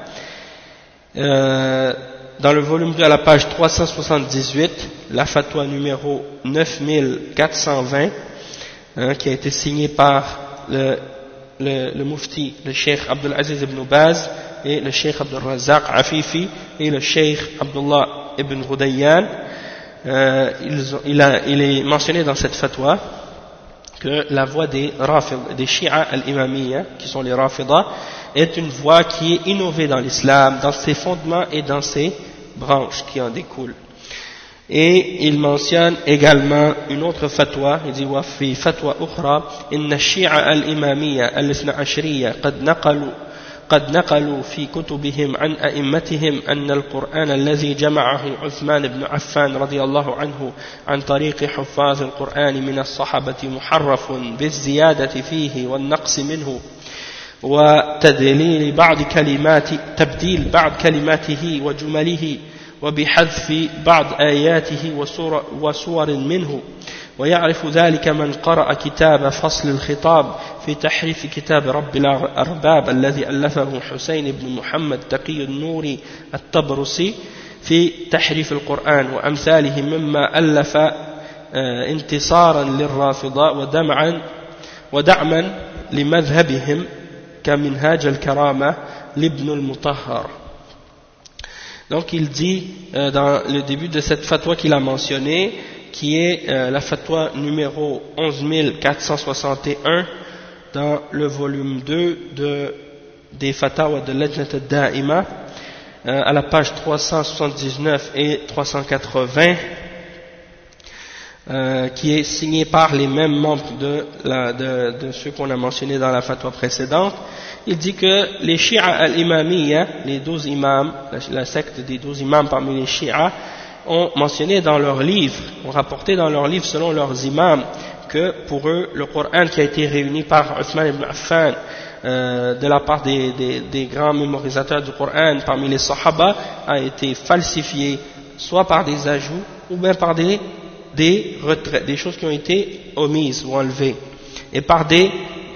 Euh, dans le volume 2 à la page 378, la fatwa numéro 9420, hein, qui a été signée par le, le, le mufti, le cheikh Abdul Aziz ibn Baz, et le cheikh Abdul Razak Afifi, et le cheikh Abdullah ibn Ghudayyan. Euh, il, a, il est mentionné dans cette fatwa que la voix des, rafid, des Shia al-Imamiyya, qui sont les Rafidah, est une voie qui est innovée dans l'islam, dans ses fondements et dans ses branches qui en découlent. Et il mentionne également une autre fatwa, il dit وفي فتوى أخرى إن الشيعة الإمامية الاثنى عشرية قد نقلوا قد نقلوا في كتبهم عن أئمتهم أن القرآن الذي جمعه عثمان بن عفان رضي الله عنه عن طريق حفاظ القرآن من الصحابة محرف بالزيادة فيه والنقص منه وتدليل بعض كلمات تبديل بعض كلماته وجمله وبحذف بعض آياته وصور, وصور منه. ويعرف ذلك من قرأ كتاب فصل الخطاب في تحريف كتاب رب الأرباب الذي ألفه حسين بن محمد تقي النور الطبرسي في تحريف القرآن وأمثاله مما ألف آه، انتصارا للرافضة ودمعا ودعما لمذهبهم كمنهاج الكرامة لابن المطهر. Donc il dit euh, dans le début de cette fatwa qu'il a mentionné, qui est euh, la fatwa numéro 11461 dans le volume 2 de, des fatwas de l'Ajnat al-Da'ima, euh, à la page 379 et 380, euh, qui est signé par les mêmes membres de, la, ceux qu'on a mentionnés dans la fatwa précédente, il dit que les Shia al-Imamiyya, les douze imams, la, secte des douze imams parmi les Shia, ont mentionné dans leurs livres, ont rapporté dans leurs livres selon leurs imams, que pour eux, le Coran qui a été réuni par Uthman ibn Affan, euh, de la part des, des, des, grands mémorisateurs du Coran parmi les Sahaba, a été falsifié, soit par des ajouts, ou bien par des des retraits, des choses qui ont été omises ou enlevées, et par des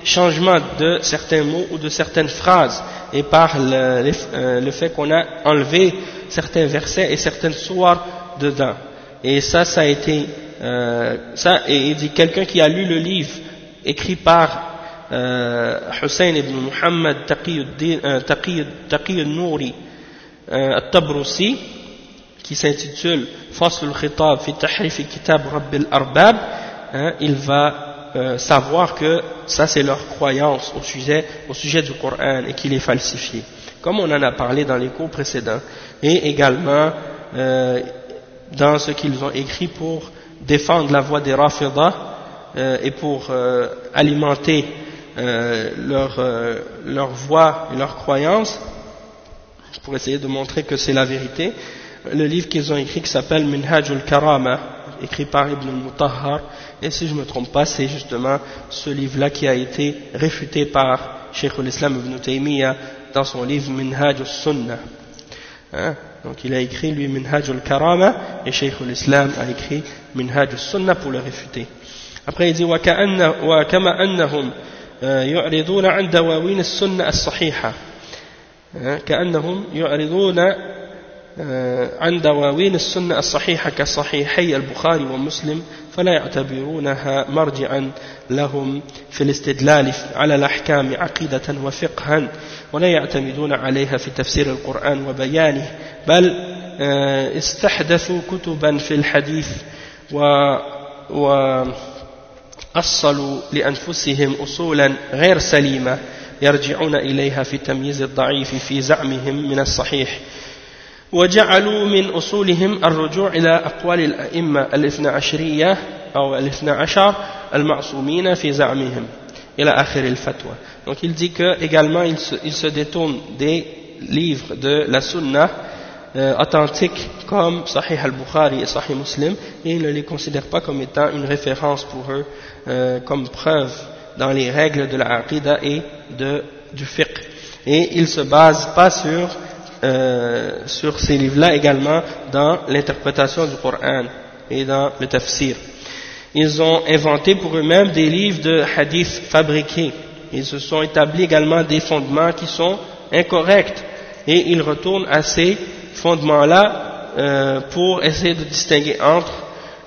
changements de certains mots ou de certaines phrases, et par le, euh, fait qu'on a enlevé certains versets et certaines soirs dedans. Et ça, ça a été, euh, ça, et il dit quelqu'un qui a lu le livre écrit par euh, Hussein ibn Muhammad Taqi al-Nouri al-Tabrusi, qui s'intitule Fasl al-Khitab fi Tahrif Kitab Rabbil Arbab, hein, il va euh, savoir que ça c'est leur croyance au sujet, au sujet du Coran et qu'il est falsifié. Comme on en a parlé dans les cours précédents. Et également euh, dans ce qu'ils ont écrit pour défendre la voix des Rafidah euh, et pour euh, alimenter euh, leur, euh, leur voix et leur croyance, pour essayer de montrer que c'est la vérité le livre qu'ils ont écrit qui s'appelle Minhajul Karama, écrit par Ibn al-Mutahhar, et si je ne me trompe pas, c'est justement ce livre-là qui a été réfuté par Sheikh al-Islam Ibn Taymiyyah dans son livre Minhaj al-Sunnah. Donc il a écrit lui Minhaj al-Karama, et Sheikh al-Islam a écrit Minhaj al-Sunnah pour le réfuter. Après il dit وكما أنهم يعرضون عن دواوين السنة الصحيحة كأنهم يعرضون عن دواوين السنة الصحيحة كصحيحي البخاري ومسلم فلا يعتبرونها مرجعا لهم في الاستدلال على الأحكام عقيدة وفقها ولا يعتمدون عليها في تفسير القرآن وبيانه بل استحدثوا كتبا في الحديث و, و أصلوا لأنفسهم أصولا غير سليمة يرجعون إليها في تمييز الضعيف في زعمهم من الصحيح. وجعلوا من أصولهم الرجوع إلى أقوال الأئمة الاثنى عشرية أو الاثنى عشر المعصومين في زعمهم إلى آخر الفتوى donc il dit que également il se, il se détourne des livres de la sunna euh, authentiques comme Sahih al-Bukhari et Sahih Muslim et il ne les considère pas comme étant une référence pour eux euh, comme preuve dans les règles de la aqidah et de, du fiqh et il se base pas sur euh, sur ces livres-là également dans l'interprétation du Coran et dans le tafsir. Ils ont inventé pour eux-mêmes des livres de hadith fabriqués. Ils se sont établis également des fondements qui sont incorrects et ils retournent à ces fondements-là euh, pour essayer de distinguer entre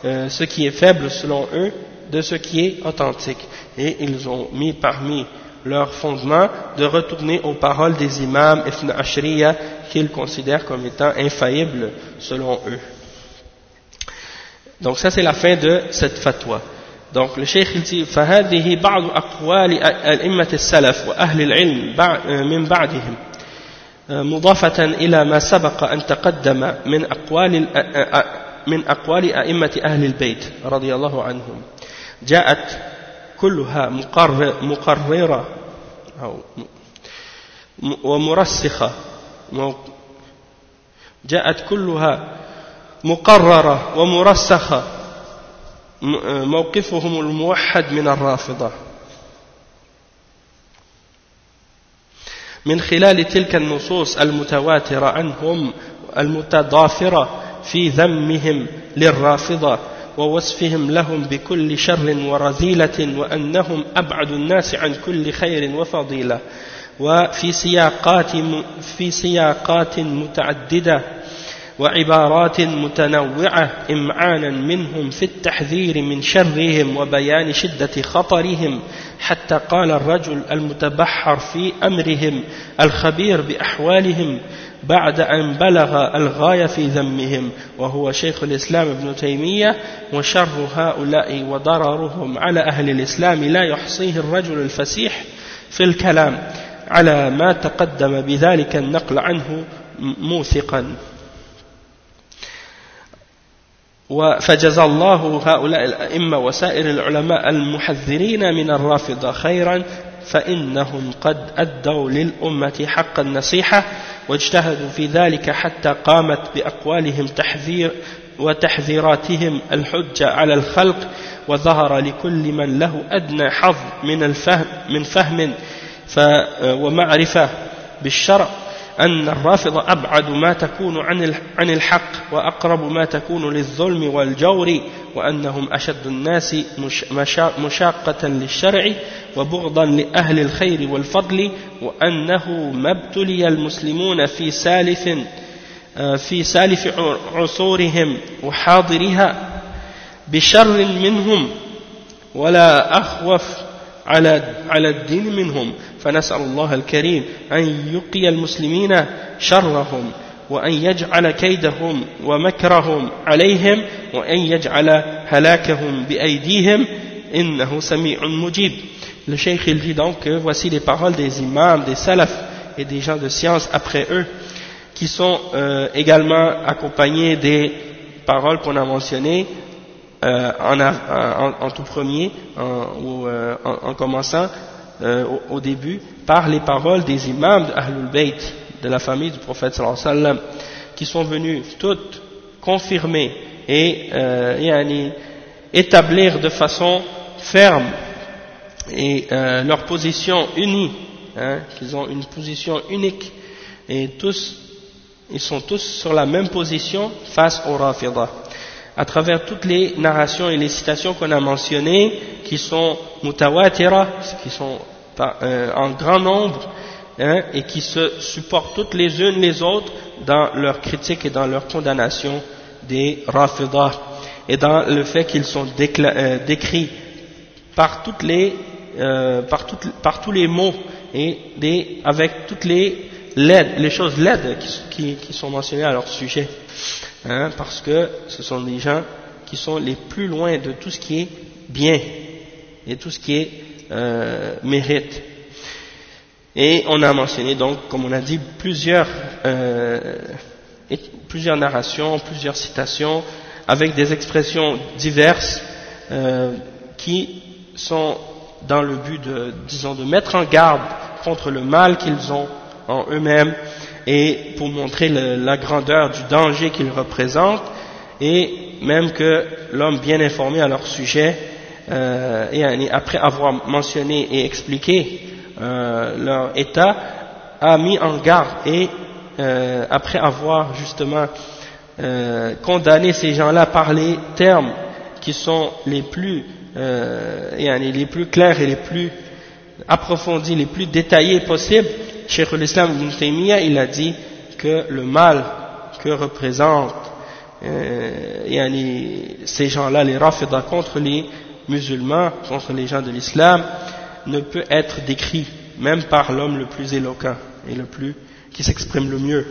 euh, ce qui est faible selon eux de ce qui est authentique. Et ils ont mis parmi leur fondement de retourner aux paroles des imams Ibn Ashriya qu'ils considèrent comme étant infaillibles selon eux. Donc ça c'est la fin de cette fatwa. Donc le cheikh il dit فهذه بعض أقوال الأئمة السلف وأهل العلم من بعدهم مضافة إلى ما سبق أن تقدم من أقوال من أقوال أئمة أهل البيت رضي الله عنهم جاءت كلها مقرر مقررة أو ومرسخة. جاءت كلها مقررة ومرسخة. موقفهم الموحد من الرافضة. من خلال تلك النصوص المتواترة عنهم المتضافرة في ذمهم للرافضة ووصفهم لهم بكل شر ورذيلة وأنهم أبعد الناس عن كل خير وفضيلة. وفي سياقات في سياقات متعددة وعبارات متنوعة إمعانا منهم في التحذير من شرهم وبيان شدة خطرهم حتى قال الرجل المتبحر في أمرهم الخبير بأحوالهم بعد أن بلغ الغاية في ذمهم وهو شيخ الإسلام ابن تيمية وشر هؤلاء وضررهم على أهل الإسلام لا يحصيه الرجل الفسيح في الكلام على ما تقدم بذلك النقل عنه موثقا. فجزى الله هؤلاء الأئمة وسائر العلماء المحذرين من الرافضة خيرا فإنهم قد أدوا للأمة حق النصيحة واجتهدوا في ذلك حتى قامت بأقوالهم تحذير وتحذيراتهم الحجة على الخلق وظهر لكل من له أدنى حظ من الفهم من فهم ومعرفة بالشرع. أن الرافضة أبعد ما تكون عن الحق وأقرب ما تكون للظلم والجور وأنهم أشد الناس مشاقة للشرع وبغضا لأهل الخير والفضل وأنه ما ابتلي المسلمون في سالف في سالف عصورهم وحاضرها بشر منهم ولا أخوف على على الدين منهم فنسأل الله الكريم أن يقي المسلمين شرهم وأن يجعل كيدهم ومكرهم عليهم وأن يجعل هلاكهم بأيديهم إنه سميع مجيب Le Cheikh il donc que voici les paroles des imams, des salafs et des gens de science après eux qui sont euh, également accompagnés des paroles qu'on a mentionnées euh, en, en, tout premier, en, euh, en, commençant euh, au, début, par les paroles des imams de Bayt, de la famille du prophète sallallahu alayhi wa sallam, qui sont venus toutes confirmer et euh, établir de façon ferme et euh, leur position unie, hein, qu'ils ont une position unique. Et tous, ils sont tous sur la même position face au Rafidah à travers toutes les narrations et les citations qu'on a mentionnées, qui sont mutawatira, qui sont euh, en grand nombre, hein, et qui se supportent toutes les unes les autres dans leur critique et dans leur condamnation des Rafidah et dans le fait qu'ils sont euh, décrits par toutes les euh, par, toutes, par tous les mots et des, avec toutes les laides, les choses laides qui, qui, sont mentionnées à leur sujet, hein, parce que ce sont des gens qui sont les plus loin de tout ce qui est bien et tout ce qui est euh, mérite. Et on a mentionné donc, comme on a dit, plusieurs, euh, plusieurs narrations, plusieurs citations, avec des expressions diverses euh, qui sont dans le but de, disons, de mettre en garde contre le mal qu'ils ont en eux-mêmes et pour montrer la grandeur du danger qu'ils représentent et même que l'homme bien informé à leur sujet euh, et après avoir mentionné et expliqué euh, leur état a mis en garde et euh, après avoir justement condamné ces gens-là par les termes qui sont les plus euh, les plus clairs et les plus approfondis, les plus détaillés possibles, Cheikh l'Islam Ibn Taymiyyah, il a dit que le mal que représentent euh, ces gens-là, les rafidah contre les musulmans, contre les gens de l'islam, ne peut être décrit même par l'homme le plus éloquent et le plus qui s'exprime le mieux.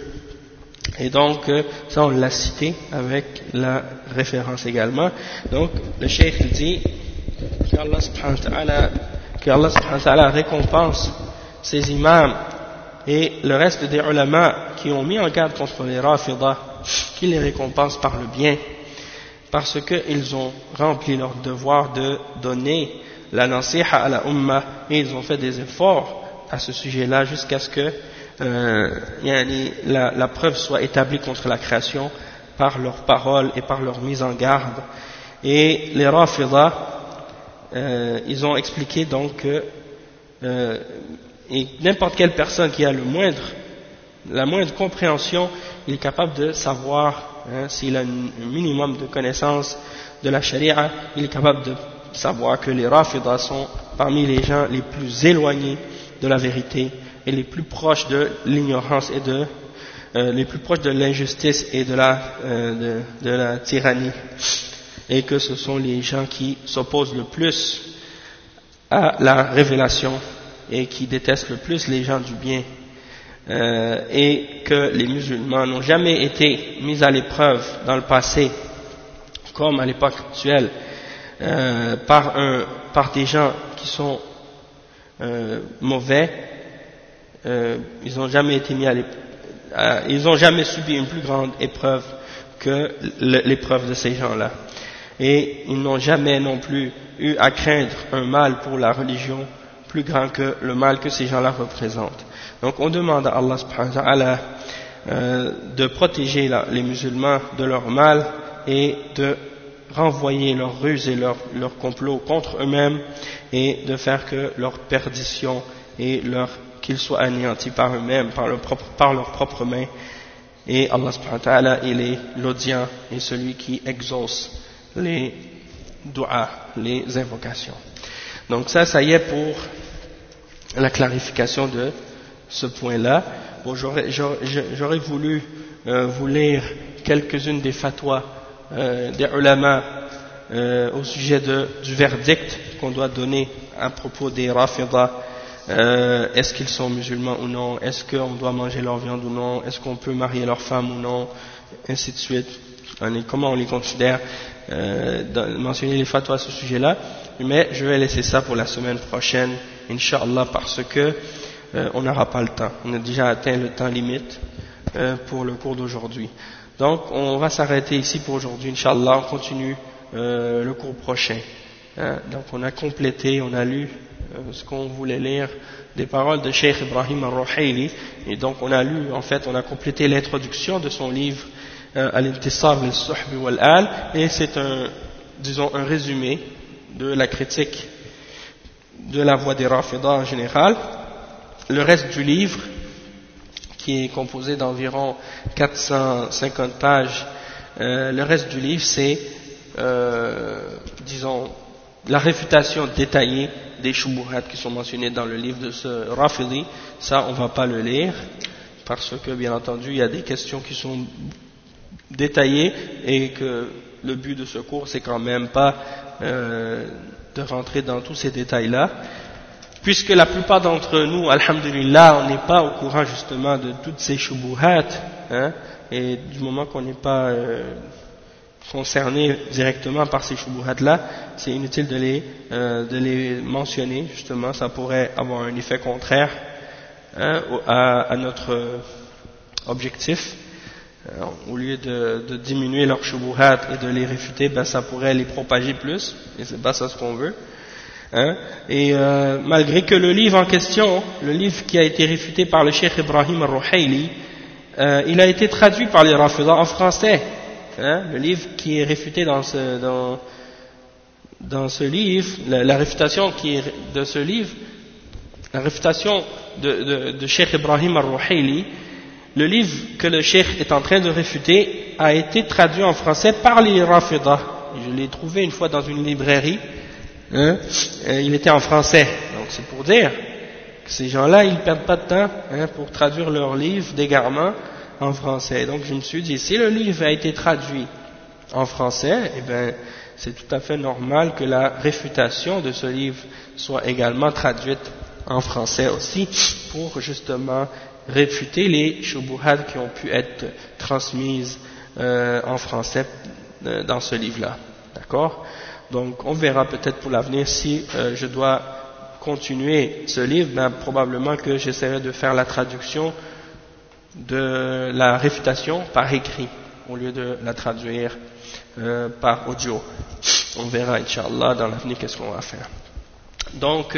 Et donc, euh, ça on l'a cité avec la référence également. Donc, le cheikh dit qu'Allah subhanahu wa ta'ala récompense ces imams et le reste des ulama qui ont mis en garde contre les rafidah, qui les récompense par le bien, parce qu'ils ont rempli leur devoir de donner la nasiha à la umma et ils ont fait des efforts à ce sujet-là jusqu'à ce que euh, la, la, preuve soit établie contre la création par leurs paroles et par leur mise en garde. Et les rafidah, euh, ils ont expliqué donc que euh, n'importe quelle personne qui a le moindre, la moindre compréhension, il est capable de savoir, hein, s'il a un minimum de connaissance de la charia, il est capable de savoir que les rafidah sont parmi les gens les plus éloignés de la vérité et les plus proches de l'ignorance et de euh, les plus proches de l'injustice et de la, euh, de la tyrannie. Et que ce sont les gens qui s'opposent le plus à la révélation et qui détestent le plus les gens du bien euh, et que les musulmans n'ont jamais été mis à l'épreuve dans le passé comme à l'époque actuelle euh, par, des gens qui sont euh, mauvais ils n'ont jamais été mis à l'épreuve ils n'ont jamais subi une plus grande épreuve que l'épreuve de ces gens-là. Et ils n'ont jamais non plus eu à craindre un mal pour la religion plus grand que le mal que ces gens-là représentent. Donc on demande à Allah subhanahu wa ta'ala euh, de protéger les musulmans de leur mal et de renvoyer leurs ruses et leurs leur complots contre eux-mêmes et de faire que leur perdition et leur qu'ils soient anéantis par eux-mêmes, par, leurs propres mains. Et Allah subhanahu wa ta'ala, il est l'audient et celui qui exauce les doigts, les invocations. Donc ça, ça y est pour la clarification de ce point-là. Bon, J'aurais voulu euh, vous lire quelques-unes des fatwas euh, des ulama euh, au sujet de, du verdict qu'on doit donner à propos des rafidah. Euh, est-ce qu'ils sont musulmans ou non? Est-ce qu'on doit manger leur viande ou non? Est-ce qu'on peut marier leur femme ou non? Ainsi de suite. Comment on les considère? Euh, mentionner les fatwas à ce sujet-là, mais je vais laisser ça pour la semaine prochaine, Inch'Allah, parce que euh, on n'aura pas le temps. On a déjà atteint le temps limite euh, pour le cours d'aujourd'hui. Donc, on va s'arrêter ici pour aujourd'hui, Inch'Allah, on continue euh, le cours prochain. Hein, donc, on a complété, on a lu euh, ce qu'on voulait lire des paroles de Sheikh Ibrahim al-Ruhayli, et donc on a lu, en fait, on a complété l'introduction de son livre Al-Intisar al wal-Al, et c'est un, disons, un résumé de la critique de la voix des Rafidah en général. Le reste du livre, qui est composé d'environ 450 pages, euh, le reste du livre, c'est, euh, disons, la réfutation détaillée des shubuhat qui sont mentionnés dans le livre de ce Rafili, ça on va pas le lire parce que bien entendu il y a des questions qui sont détaillées et que le but de ce cours c'est quand même pas euh, de rentrer dans tous ces détails là puisque la plupart d'entre nous, alhamdulillah, on n'est pas au courant justement de toutes ces shubuhat, hein, et du moment qu'on n'est pas euh, concerné directement par ces shubuhat-là, c'est inutile de les, euh, de les mentionner, justement, ça pourrait avoir un effet contraire hein, à, notre objectif. Euh, au lieu de, de, diminuer leurs shubuhat et de les réfuter, ben, ça pourrait les propager plus, et c'est pas ça ce qu'on veut. Hein. Et euh, malgré que le livre en question, le livre qui a été réfuté par le cheikh Ibrahim al-Ruhayli, euh, il a été traduit par les Rafidah en français. Hein, le livre qui est réfuté dans ce, dans, dans ce livre, la, réfutation qui est de ce livre, la réfutation de, de, de Cheikh Ibrahim al-Ruhayli, le livre que le cheikh est en train de réfuter a été traduit en français par les Rafidah. Je l'ai trouvé une fois dans une librairie Hein, il était en français. Donc c'est pour dire que ces gens-là, ils ne perdent pas de temps hein, pour traduire leur livre d'égarement en français. Donc je me suis dit, si le livre a été traduit en français, eh bien c'est tout à fait normal que la réfutation de ce livre soit également traduite en français aussi pour justement réfuter les shubuhat qui ont pu être transmises euh, en français euh, dans ce livre-là. D'accord? Donc on verra peut-être pour l'avenir si euh, je dois continuer ce livre, ben, probablement que j'essaierai de faire la traduction de la réfutation par écrit au lieu de la traduire par audio. On verra, Inch'Allah, dans l'avenir qu'est-ce qu'on va faire. Donc,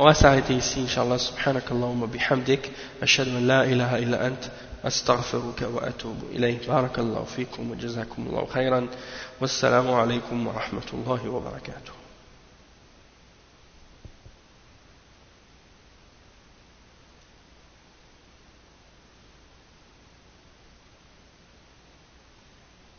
On va s'arrêter ici, Inch'Allah. Subhanakallahumma bihamdik. Ashadu an la ilaha illa ant. Astaghfiruka wa atubu ilayk. Barakallahu fikum wa jazakumullahu الله Wassalamu والسلام wa rahmatullahi wa barakatuh.